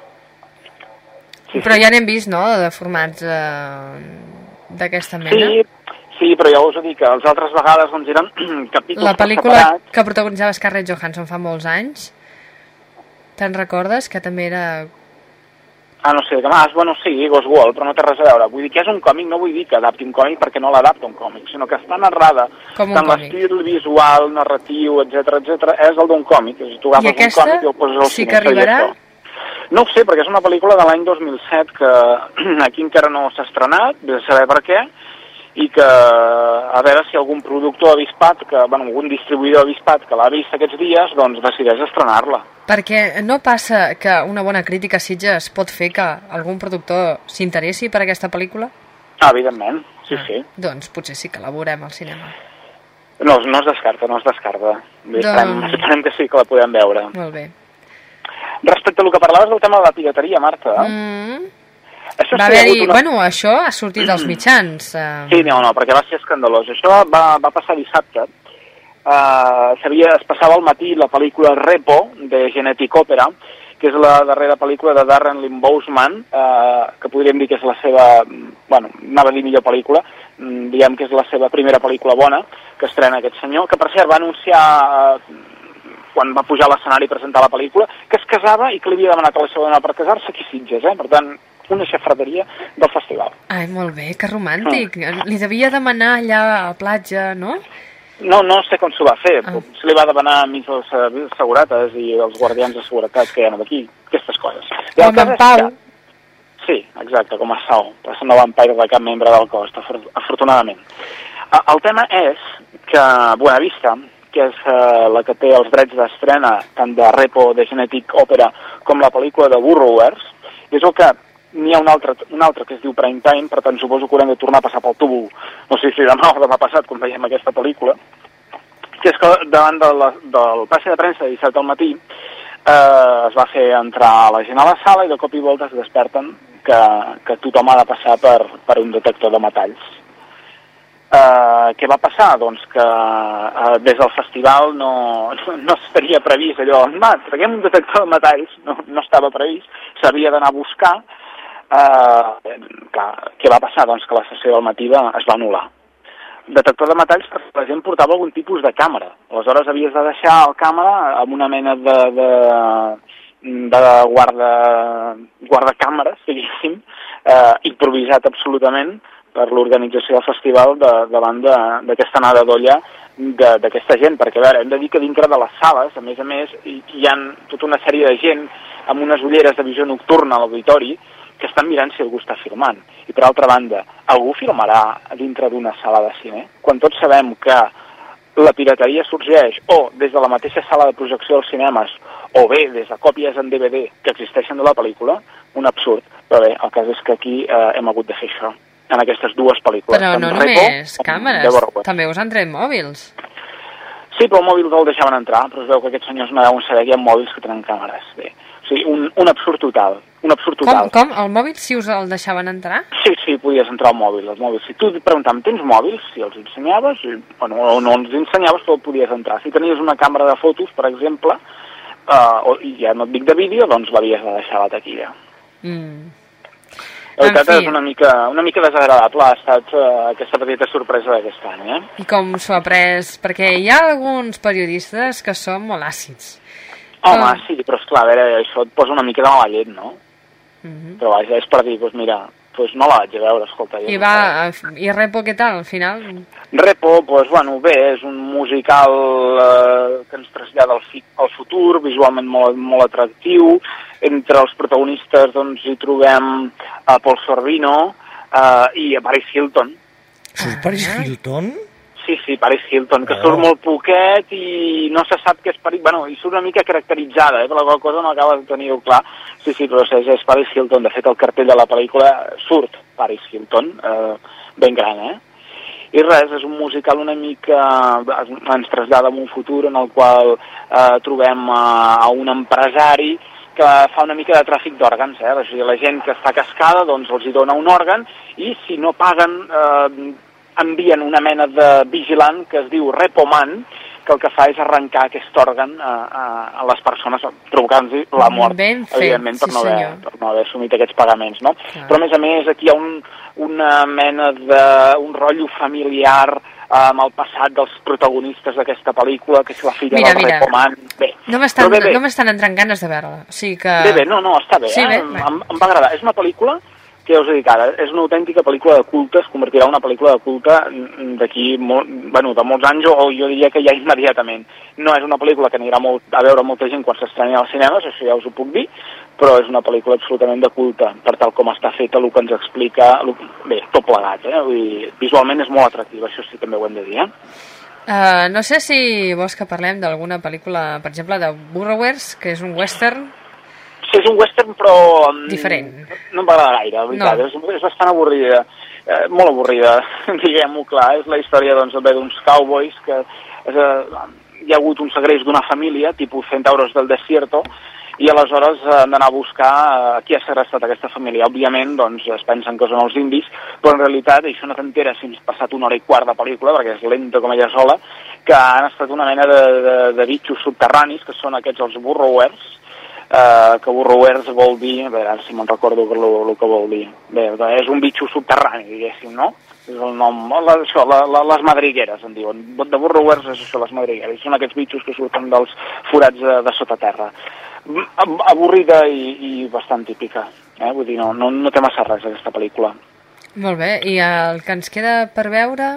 [SPEAKER 9] Sí,
[SPEAKER 1] Però ja n'hem vist, no?, de formats eh, d'aquesta mena.
[SPEAKER 9] Sí, Sí, però ja us ho dic, que les altres vegades doncs, eren capítols
[SPEAKER 1] La pel·lícula
[SPEAKER 9] separat.
[SPEAKER 1] que protagonitzava Scarlett Johansson fa molts anys, te'n recordes? Que també era...
[SPEAKER 9] Ah, no sé, que más, bueno, sí, Ghost World, però no té res a veure. Vull dir que és un còmic, no vull dir que adapti un còmic perquè no l'adapta un còmic, sinó que està narrada,
[SPEAKER 1] Com
[SPEAKER 9] tant l'estil visual, narratiu, etc etc és el d'un còmic. És tu agafes
[SPEAKER 1] I aquesta
[SPEAKER 9] un còmic i el poses al
[SPEAKER 1] sí
[SPEAKER 9] cine.
[SPEAKER 1] que arribarà?
[SPEAKER 9] No ho sé, perquè és una pel·lícula de l'any 2007 que aquí encara no s'ha estrenat, a saber per què, i que a veure si algun productor avispat, que, bueno, algun distribuïdor avispat que l'ha vist aquests dies, doncs decideix estrenar-la.
[SPEAKER 1] Perquè no passa que una bona crítica a Sitges pot fer que algun productor s'interessi per aquesta pel·lícula?
[SPEAKER 9] Ah, evidentment, sí, sí.
[SPEAKER 1] Doncs potser sí que la veurem al cinema.
[SPEAKER 9] No, no es descarta, no es descarta.
[SPEAKER 1] Doncs-
[SPEAKER 9] Esperem, esperem que sí, que la podem veure.
[SPEAKER 1] Molt bé.
[SPEAKER 9] Respecte al que parlaves del tema de la pirateria, Marta,
[SPEAKER 1] Mm.
[SPEAKER 9] això
[SPEAKER 1] Va haver-hi...
[SPEAKER 9] una-
[SPEAKER 1] Bueno, això ha sortit als mitjans. Eh...
[SPEAKER 9] Sí, no, no, perquè va ser escandalós. Això va, va passar dissabte. Uh, sabia, es passava al matí la pel·lícula Repo, de Genetic Opera, que és la darrera pel·lícula de Darren Lynn Bousman, uh, que podríem dir que és la seva, bueno, anava a dir millor pel·lícula, mm, diguem que és la seva primera pel·lícula bona, que estrena aquest senyor, que per cert va anunciar, uh, quan va pujar a l'escenari a presentar la pel·lícula, que es casava i que li havia demanat a la seva dona per casar-se aquí Sitges, eh? Per tant, una xafraderia del festival.
[SPEAKER 1] Ai, molt bé, que romàntic.
[SPEAKER 9] Ah.
[SPEAKER 1] Li devia demanar allà a la platja, no?
[SPEAKER 9] No, no sé com s'ho va fer. Ah. Se li va demanar a mig dels eh, segurates i els guardians de seguretat que hi ha aquí, aquestes coses. I
[SPEAKER 1] Com en Pau.
[SPEAKER 9] que- Sí, exacte, com a Sau. Però no van perdre cap membre del cos, afor- afortunadament. El tema és que Buenavista, que és eh, la que té els drets d'estrena tant de Repo, de Genetic Opera, com la pel·lícula de Burrowers, és el que n'hi ha un altre, un altre que es diu Prime Time, per tant suposo que haurem de tornar a passar pel tubo, no sé si demà o demà passat, quan veiem aquesta pel·lícula, que és que davant de la, del passe de premsa de dissabte al matí eh, es va fer entrar la gent a la sala i de cop i volta es desperten que, que tothom ha de passar per, per un detector de metalls. Eh, què va passar? Doncs que eh, des del festival no, no estaria previst allò, va, traguem un detector de metalls, no, no estava previst, s'havia d'anar a buscar. Eh, què va passar? Doncs que la sessió del matí va, es va anul·lar detector de metalls perquè la gent portava algun tipus de càmera. Aleshores havies de deixar el càmera amb una mena de, de, de guarda, guardacàmeres, diguéssim, eh, improvisat absolutament per l'organització del festival de, davant d'aquesta anada d'olla d'aquesta gent, perquè a veure, hem de dir que dintre de les sales, a més a més, hi, hi ha tota una sèrie de gent amb unes ulleres de visió nocturna a l'auditori que estan mirant si algú està filmant. I per altra banda, algú filmarà dintre d'una sala de cine? Quan tots sabem que la pirateria sorgeix o des de la mateixa sala de projecció dels cinemes o bé des de còpies en DVD que existeixen de la pel·lícula, un absurd. Però bé, el cas és que aquí eh, hem hagut de fer això en aquestes dues pel·lícules.
[SPEAKER 1] Però no
[SPEAKER 9] Repo
[SPEAKER 1] només càmeres, també us han tret mòbils.
[SPEAKER 9] Sí, però el mòbil no el deixaven entrar, però es veu que aquests senyors no deuen saber que hi ha mòbils que tenen càmeres. Bé. O sigui, un, un absurd total. Un absurd
[SPEAKER 1] Com,
[SPEAKER 9] total.
[SPEAKER 1] com? El mòbil si us el deixaven entrar?
[SPEAKER 9] Sí, sí, podies entrar al mòbil. Els mòbils. Si tu et preguntaven, tens mòbils? Si els ensenyaves, bueno, o no els ensenyaves, però podies entrar. Si tenies una càmera de fotos, per exemple, eh, o, i ja no et dic de vídeo, doncs l'havies de deixar a la taquilla.
[SPEAKER 1] Mm.
[SPEAKER 9] La veritat
[SPEAKER 1] fi.
[SPEAKER 9] és una mica, una mica desagradable ha estat uh, aquesta petita sorpresa d'aquest any, eh?
[SPEAKER 1] I com s'ho ha pres? Perquè hi ha alguns periodistes que són molt àcids.
[SPEAKER 9] Home,
[SPEAKER 1] Ah.
[SPEAKER 9] sí, però esclar, a veure, això et posa una mica de mala llet, no?
[SPEAKER 1] Mhm.
[SPEAKER 9] Però vaja, és per dir, doncs mira, doncs no la vaig a veure, escolta.
[SPEAKER 1] I
[SPEAKER 9] no
[SPEAKER 1] va, i Repo què tal, al final?
[SPEAKER 9] Repo, doncs, bueno, bé, és un musical eh, que ens trasllada al, fi, al futur, visualment molt, molt atractiu. Entre els protagonistes doncs, hi trobem a Paul Sorbino eh, i a Paris Hilton.
[SPEAKER 2] Surt Paris Hilton?
[SPEAKER 9] Sí, sí, Paris Hilton, que
[SPEAKER 2] Oh.
[SPEAKER 9] surt molt poquet i no se sap què és Paris... Bueno, i surt una mica caracteritzada, eh, per la qual cosa no acaba de tenir-ho clar. Sí, sí, però és, és Paris Hilton. De fet, el cartell de la pel·lícula surt Paris Hilton, eh, ben gran, eh? I res, és un musical una mica... ens trasllada a un futur en el qual eh, trobem a, a un empresari que fa una mica de tràfic d'òrgans, eh? La gent que està cascada doncs els hi dona un òrgan i si no paguen eh, envien una mena de vigilant que es diu Repoman que el que fa és arrencar aquest òrgan a, a, a les persones provocant-los la mort,
[SPEAKER 1] Ben fet,
[SPEAKER 9] evidentment, per,
[SPEAKER 1] sí,
[SPEAKER 9] no haver,
[SPEAKER 1] senyor.
[SPEAKER 9] per no haver assumit aquests pagaments, no?
[SPEAKER 1] Clar.
[SPEAKER 9] Però, a més a més, aquí hi ha un, una mena de... un rotllo familiar amb el passat dels protagonistes d'aquesta pel·lícula, que és la filla
[SPEAKER 1] Mira,
[SPEAKER 9] del
[SPEAKER 1] mira.
[SPEAKER 9] rei Coman. Bé,
[SPEAKER 1] No m'estan no m'estan entrant ganes de veure-la. O sigui que...
[SPEAKER 9] Bé, bé, no, no, està bé,
[SPEAKER 1] Sí,
[SPEAKER 9] eh?
[SPEAKER 1] bé, bé.
[SPEAKER 9] em, em va agradar. És una pel·lícula ja us he dit ara, és una autèntica pel·lícula de culte, es convertirà en una pel·lícula de culte d'aquí, molt, bueno, de molts anys, o jo diria que ja immediatament. No és una pel·lícula que anirà molt, a veure molta gent quan s'estreni als cinemes, això ja us ho puc dir, però és una pel·lícula absolutament de culte, per tal com està feta, el que ens explica, el, bé, tot plegat, eh? Vull dir, visualment és molt atractiva, això sí també ho hem de dir, eh?
[SPEAKER 1] Uh, no sé si vols que parlem d'alguna pel·lícula, per exemple, de Burrowers, que és un western
[SPEAKER 9] Sí, és un western, però... mm,
[SPEAKER 1] diferent.
[SPEAKER 9] No em va agradar gaire, la veritat.
[SPEAKER 1] No.
[SPEAKER 9] És, és bastant avorrida. Eh, molt avorrida, diguem-ho clar. És la història doncs, bé, d'uns cowboys que és, eh, hi ha hagut un segrest d'una família, tipus Centauros del Desierto, i aleshores eh, han d'anar a buscar eh, qui ha segrestat aquesta família. Òbviament, doncs, es pensen que són els indis, però en realitat això no t'enteres si has passat una hora i quart de pel·lícula, perquè és lenta com ella sola, que han estat una mena de, de, de bitxos subterranis, que són aquests els burrowers, eh, que burrowers vol dir, a veure si me'n recordo el, el que vol dir, bé, és un bitxo subterrani, diguéssim, no? És el nom, la, això, la, la, les madrigueres, en diuen. De burrowers és això, les madrigueres. Són aquests bitxos que surten dels forats de, de sota terra. Mm, Avorrida i, i bastant típica. Eh? Vull dir, no, no, no té massa res aquesta pel·lícula.
[SPEAKER 1] Molt bé, i el que ens queda per veure...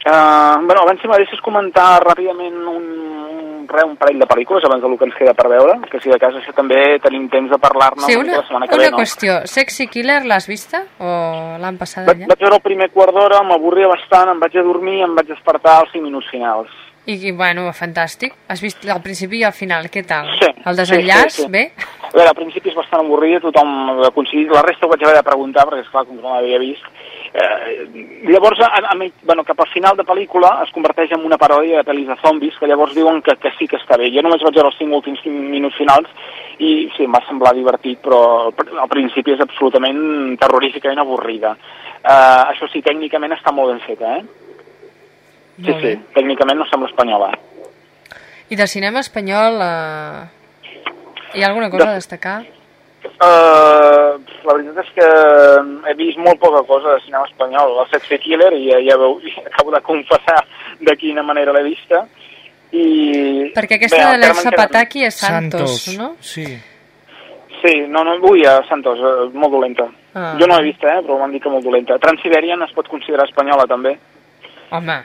[SPEAKER 9] Uh, bueno, abans si m'haguessis comentar ràpidament un, un, re, un parell de pel·lícules abans del que ens queda per veure, que si de cas això també tenim temps de parlar-ne
[SPEAKER 1] Sí,
[SPEAKER 9] una
[SPEAKER 1] una,
[SPEAKER 9] la setmana que
[SPEAKER 1] una
[SPEAKER 9] ve, no?
[SPEAKER 1] qüestió. Sexy Killer l'has vista? O l'han passada
[SPEAKER 9] Vaig,
[SPEAKER 1] ja?
[SPEAKER 9] vaig veure el primer quart d'hora, m'avorria bastant, em vaig a dormir i em vaig despertar als 5 minuts finals.
[SPEAKER 1] I, bueno, fantàstic. Has vist el principi i el final, què tal?
[SPEAKER 9] Sí,
[SPEAKER 1] el desenllaç,
[SPEAKER 9] sí, sí, sí.
[SPEAKER 1] bé?
[SPEAKER 9] A veure, al principi és bastant avorrida, tothom ho ha aconseguit, la resta ho vaig haver de preguntar, perquè esclar, com que no l'havia vist. Eh, llavors, a, a, bueno, cap al final de pel·lícula es converteix en una paròdia de pel·lis de zombis, que llavors diuen que, que sí que està bé. Jo només vaig veure els 5 últims minuts finals i sí, em va semblar divertit, però al principi és absolutament terroríficament avorrida. Eh, això sí, tècnicament està molt ben feta, eh? Sí, sí, tècnicament no sembla espanyola.
[SPEAKER 1] I de cinema espanyol, eh, hi ha alguna cosa a destacar?
[SPEAKER 9] Uh, la veritat és que he vist molt poca cosa de cinema espanyol. El Sexy Killer, i ja, ja veu, ja acabo de confessar de quina manera l'he vista. I...
[SPEAKER 1] Perquè aquesta
[SPEAKER 9] Bé,
[SPEAKER 1] de
[SPEAKER 9] encara
[SPEAKER 1] l'Elsa
[SPEAKER 9] me'n queden-
[SPEAKER 1] Pataki és Santos, no?
[SPEAKER 2] Sí.
[SPEAKER 9] Sí, no, no, ui, a Santos, eh, molt dolenta.
[SPEAKER 1] Ah.
[SPEAKER 9] Jo no l'he vista, eh, però m'han dit que molt dolenta. Transsiberian es pot considerar espanyola, també.
[SPEAKER 1] Home,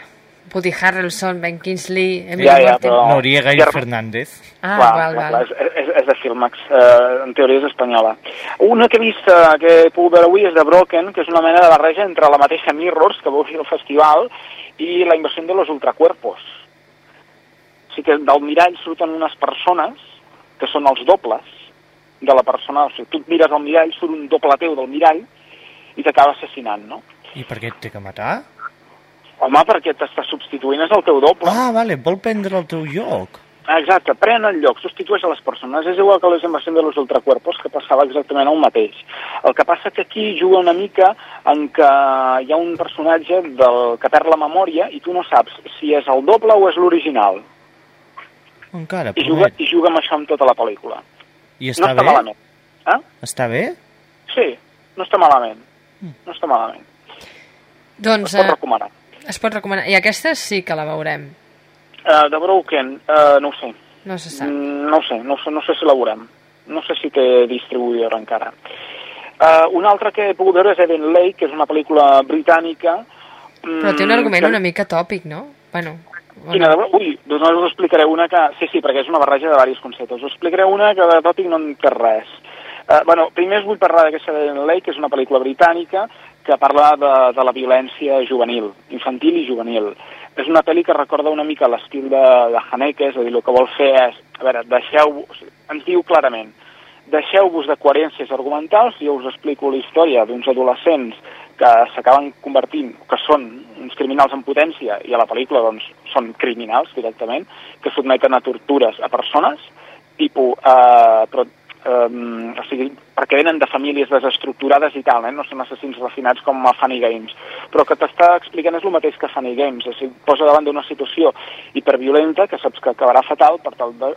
[SPEAKER 1] Woody Harrelson, Ben Kingsley, Emily
[SPEAKER 9] Ja, ja,
[SPEAKER 1] Martin...
[SPEAKER 9] però-
[SPEAKER 2] Noriega i
[SPEAKER 9] Ja-
[SPEAKER 2] Fernández.
[SPEAKER 1] Ah,
[SPEAKER 9] Clar,
[SPEAKER 1] val, val.
[SPEAKER 9] clar, és, és, és de Filmax, eh, en teoria és espanyola. Una que he vist, eh, que he pogut veure avui, és de Broken, que és una mena de barreja entre la mateixa Mirrors, que vau fer al festival, i la invasió de los ultracuerpos. O sigui que del mirall surten unes persones, que són els dobles de la persona, o sigui, tu et mires al mirall, surt un doble teu del mirall, i t'acaba assassinant, no?
[SPEAKER 2] I per què et té que matar?
[SPEAKER 9] Home, perquè t'està substituint, és el teu doble.
[SPEAKER 2] Ah, vale, vol prendre el teu lloc.
[SPEAKER 9] Exacte, pren el lloc, substitueix a les persones. És igual que les invasions de los ultracuerpos, que passava exactament el mateix. El que passa que aquí juga una mica en que hi ha un personatge del que perd la memòria i tu no saps si és el doble o és l'original.
[SPEAKER 2] Encara,
[SPEAKER 9] I juga. I juga amb això amb tota la pel·lícula.
[SPEAKER 2] I
[SPEAKER 9] no
[SPEAKER 2] està
[SPEAKER 9] està
[SPEAKER 2] bé?
[SPEAKER 9] malament. Eh?
[SPEAKER 2] Està bé?
[SPEAKER 9] Sí, no està malament. No està malament.
[SPEAKER 1] Doncs
[SPEAKER 9] Es pot
[SPEAKER 1] eh,
[SPEAKER 9] recomanar.
[SPEAKER 1] Es pot recomanar. I aquesta sí que la veurem.
[SPEAKER 9] Uh, de Broken, uh, no ho sé.
[SPEAKER 1] No se sap.
[SPEAKER 9] Mm, No ho sé, no, sé- no sé si la veurem. No sé si té distribuïdor encara. Uh, una altra que he pogut veure és Eden Lake, que és una pel·lícula britànica.
[SPEAKER 1] Però té un
[SPEAKER 9] mm,
[SPEAKER 1] argument
[SPEAKER 9] que-
[SPEAKER 1] una mica tòpic, no? Bueno,
[SPEAKER 9] Quina de... Ui, doncs no us explicaré una que... Sí, sí, perquè és una barreja de diversos conceptes. Us explicaré una que de tòpic no en té res. Uh, bueno, primer us vull parlar d'aquesta Eden Lake, que és una pel·lícula britànica que parla de, de la violència juvenil, infantil i juvenil. És una pel·li que recorda una mica l'estil de, de Haneke, és a dir, el que vol fer és... A veure, deixeu... Ens diu clarament, deixeu-vos de coherències argumentals, jo us explico la història d'uns adolescents que s'acaben convertint, que són uns criminals en potència, i a la pel·lícula doncs, són criminals directament, que sotmeten a tortures a persones, tipus, eh, però Um, o sigui, perquè venen de famílies desestructurades i tal, eh? no són assassins refinats com a Funny Games. Però que t'està explicant és el mateix que Funny Games, o sigui, posa davant d'una situació hiperviolenta que saps que acabarà fatal per tal de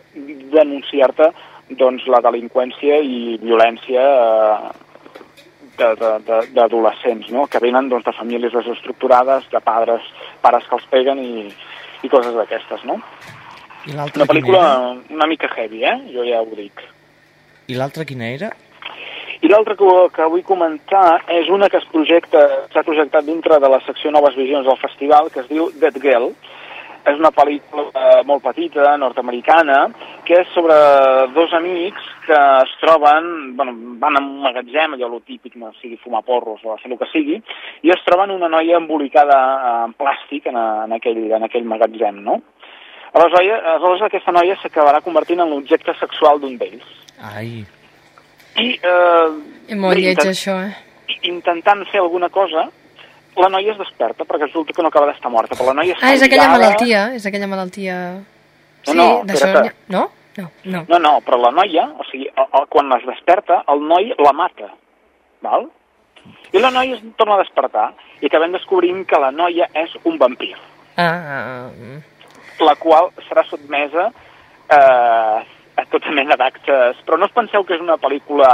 [SPEAKER 9] denunciar-te doncs, la delinqüència i violència eh, d'adolescents, no? que venen doncs, de famílies desestructurades, de padres, pares que els peguen i, i coses d'aquestes, no?
[SPEAKER 2] I
[SPEAKER 9] Una pel·lícula una mica heavy, eh? Jo ja ho dic.
[SPEAKER 2] I l'altra quina era?
[SPEAKER 9] I l'altra que, que vull comentar és una que es projecta, s'ha projectat dintre de la secció Noves Visions del festival, que es diu Dead Girl. És una pel·lícula eh, molt petita, nord-americana, que és sobre dos amics que es troben, bueno, van a un magatzem, allò lo típic, no sigui fumar porros o fer el que sigui, i es troben una noia embolicada en plàstic en, en, aquell, en aquell magatzem, no? Aleshores, aleshores aquesta noia s'acabarà convertint en l'objecte sexual d'un d'ells.
[SPEAKER 2] Ai,
[SPEAKER 9] I, eh,
[SPEAKER 1] I molt
[SPEAKER 9] bé,
[SPEAKER 1] lleig,
[SPEAKER 9] intent-
[SPEAKER 1] això, eh?
[SPEAKER 9] intentant fer alguna cosa, la noia es desperta, perquè resulta que no acaba d'estar morta, però la noia està
[SPEAKER 1] Ah, és aquella
[SPEAKER 9] lligada-
[SPEAKER 1] malaltia, és aquella malaltia...
[SPEAKER 9] No,
[SPEAKER 1] Sí,
[SPEAKER 9] no,
[SPEAKER 1] d'això... ha- No? No, no.
[SPEAKER 9] No, no, però la noia, o sigui, el, el, quan es desperta, el noi la mata, val? I la noia es torna a despertar, i acabem descobrint que la noia és un vampir,
[SPEAKER 1] Ah,
[SPEAKER 9] la qual serà sotmesa eh, a tota mena d'actes. Però no us penseu que és una pel·lícula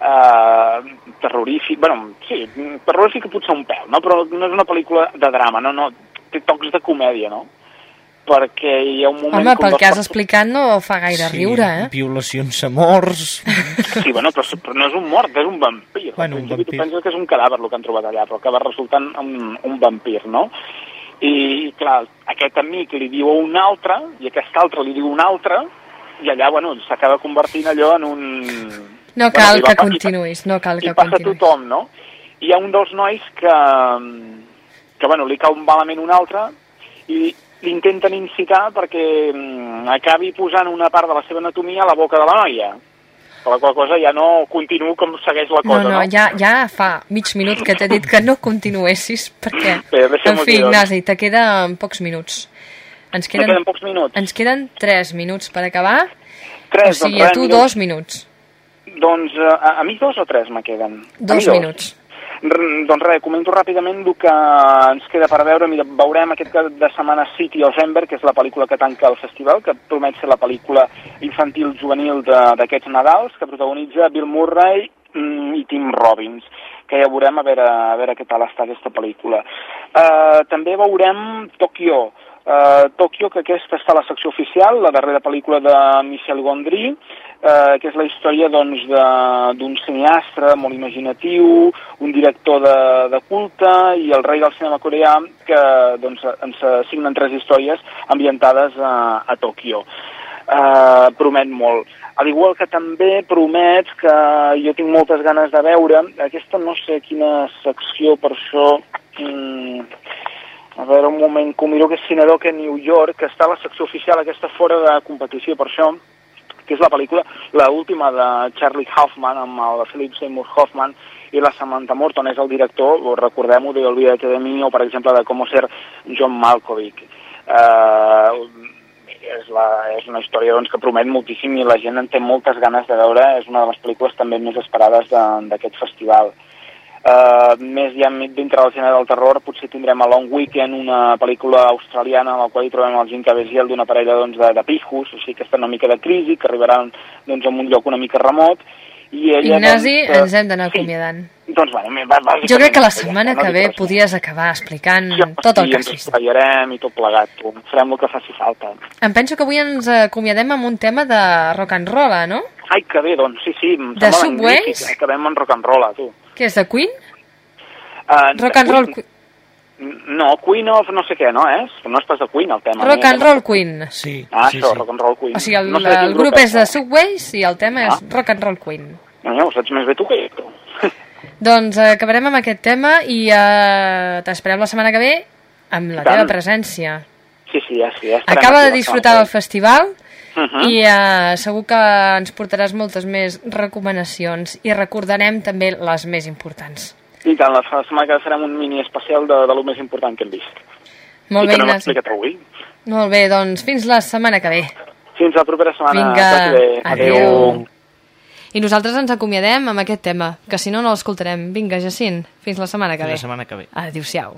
[SPEAKER 9] eh, terrorífica, bueno, sí, terrorífica potser un pèl, no? però no és una pel·lícula de drama, no, no, té tocs de comèdia, no? Perquè hi ha un moment...
[SPEAKER 1] Home,
[SPEAKER 9] com
[SPEAKER 1] pel que has explicat no fa gaire riure, eh?
[SPEAKER 2] violacions a morts...
[SPEAKER 9] Sí, bueno, però, però no és un mort, és un vampir.
[SPEAKER 2] Bueno, un vampir.
[SPEAKER 9] Tu penses que és un cadàver el que han trobat allà, però acaba resultant un, un vampir, no? I, clar, aquest amic li diu a un altre, i aquest altre li diu a un altre, i allà, bueno, s'acaba convertint allò en un...
[SPEAKER 1] No
[SPEAKER 9] Bueno,
[SPEAKER 1] cal
[SPEAKER 9] i va
[SPEAKER 1] que
[SPEAKER 9] i
[SPEAKER 1] continuïs, no cal
[SPEAKER 9] I
[SPEAKER 1] que
[SPEAKER 9] passa a
[SPEAKER 1] continuïs.
[SPEAKER 9] tothom, no? I hi ha un dels nois que, que bueno, li cau malament un altre i l'intenten incitar perquè mm, acabi posant una part de la seva anatomia a la boca de la noia. Per la qual cosa ja no continuo com segueix la
[SPEAKER 1] No,
[SPEAKER 9] cosa,
[SPEAKER 1] no, ja, ja fa mig minut que t'he dit que no continuessis, perquè...
[SPEAKER 9] Bé,
[SPEAKER 1] En fi. Ignasi, te queden pocs minuts. Ens
[SPEAKER 9] Me queden pocs minuts.
[SPEAKER 1] Ens queden 3 minuts per acabar.
[SPEAKER 9] Tres,
[SPEAKER 1] o sigui,
[SPEAKER 9] doncs
[SPEAKER 1] a tu
[SPEAKER 9] minuts.
[SPEAKER 1] dos minuts.
[SPEAKER 9] Doncs eh, a, a mi dos o tres me queden?
[SPEAKER 1] Dos minuts.
[SPEAKER 9] R doncs res, comento ràpidament el que ens queda per veure. Mira, veurem aquest cap de setmana City of Ember, que és la pel·lícula que tanca el festival, que promet ser la pel·lícula infantil juvenil d'aquests Nadals, que protagonitza Bill Murray mm, i Tim Robbins que ja veurem a veure, a veure què tal està aquesta pel·lícula. Uh, també veurem Tokyo, Uh, Tokyo, que aquesta està a la secció oficial, la darrera pel·lícula de Michel Gondry, uh, que és la història doncs, d'un cineastre molt imaginatiu, un director de, de culte i el rei del cinema coreà, que doncs, ens assignen tres històries ambientades a, a Tòquio. Uh, promet molt. Al igual que també promet que jo tinc moltes ganes de veure, aquesta no sé quina secció per això... Mm, a veure, un moment, que ho miro, que és Cinedoc a New York, que està a la secció oficial, aquesta fora de competició, per això, que és la pel·lícula, la última de Charlie Hoffman, amb el Philip Seymour Hoffman, i la Samantha Morton és el director, recordem-ho, de Olvídate de mi, o per exemple de Com ser John Malkovich. Uh, és, la, és una història doncs, que promet moltíssim i la gent en té moltes ganes de veure, és una de les pel·lícules també més esperades de- d'aquest festival. Més ja dintre del gènere del terror potser tindrem a Long Weekend una pel·lícula australiana en la qual hi trobem el Jim Caviezel d'una parella doncs, de, de pijos, o sigui que està una mica de crisi, que arribaran doncs, a un lloc una mica remot i ella,
[SPEAKER 1] Ignasi,
[SPEAKER 9] doncs, eh,
[SPEAKER 1] ens hem d'anar acomiadant.
[SPEAKER 9] doncs, bueno, va,
[SPEAKER 1] Jo crec que la setmana
[SPEAKER 9] no
[SPEAKER 1] que ve podies acabar explicant
[SPEAKER 9] Sí,
[SPEAKER 1] tot el
[SPEAKER 9] sí,
[SPEAKER 1] que
[SPEAKER 9] ens
[SPEAKER 1] has vist.
[SPEAKER 9] esplaiarem i tot plegat, tu. farem el que faci falta.
[SPEAKER 1] Em penso que avui ens acomiadem amb un tema de rock and roll, eh, no?
[SPEAKER 9] Ai, que bé, doncs, sí, sí, em
[SPEAKER 1] De Subways?
[SPEAKER 9] eh, acabem amb rock and roll, tu.
[SPEAKER 1] Què és, de Queen?
[SPEAKER 9] Uh,
[SPEAKER 1] Rock and roll, Queen.
[SPEAKER 9] No, Queen of no sé què, no és? No és pas de Queen, el tema.
[SPEAKER 1] rock and roll Queen.
[SPEAKER 2] Sí,
[SPEAKER 9] Ah,
[SPEAKER 2] sí,
[SPEAKER 9] això,
[SPEAKER 2] sí.
[SPEAKER 9] rock and roll Queen.
[SPEAKER 1] O sigui, el,
[SPEAKER 9] no sé
[SPEAKER 1] el grup és de? Subways i el tema és
[SPEAKER 9] Ah.
[SPEAKER 1] rock and roll Queen.
[SPEAKER 9] No, no, ho saps més bé tu que jo.
[SPEAKER 1] Doncs eh, acabarem amb aquest tema i eh, t'esperem la setmana que ve amb la
[SPEAKER 9] tant.
[SPEAKER 1] teva presència.
[SPEAKER 9] Sí, sí, ja, sí. Ja
[SPEAKER 1] Acaba de disfrutar del festival
[SPEAKER 9] ve. Mhm.
[SPEAKER 1] i eh, segur que ens portaràs moltes més recomanacions i recordarem també les més importants.
[SPEAKER 9] I tant, la setmana que farem un mini especial de, de lo més important que hem vist.
[SPEAKER 1] Molt
[SPEAKER 9] I
[SPEAKER 1] bé,
[SPEAKER 9] que no hem
[SPEAKER 1] Ignasi.
[SPEAKER 9] explicat avui.
[SPEAKER 1] Molt bé, doncs fins la setmana que ve.
[SPEAKER 9] Fins la propera setmana.
[SPEAKER 1] Vinga,
[SPEAKER 9] bé.
[SPEAKER 1] adéu. I nosaltres ens acomiadem amb aquest tema, que si no, no l'escoltarem. Vinga, Jacint, fins la setmana que
[SPEAKER 2] Fins
[SPEAKER 1] ve.
[SPEAKER 2] la setmana que ve.
[SPEAKER 1] Adéu-siau.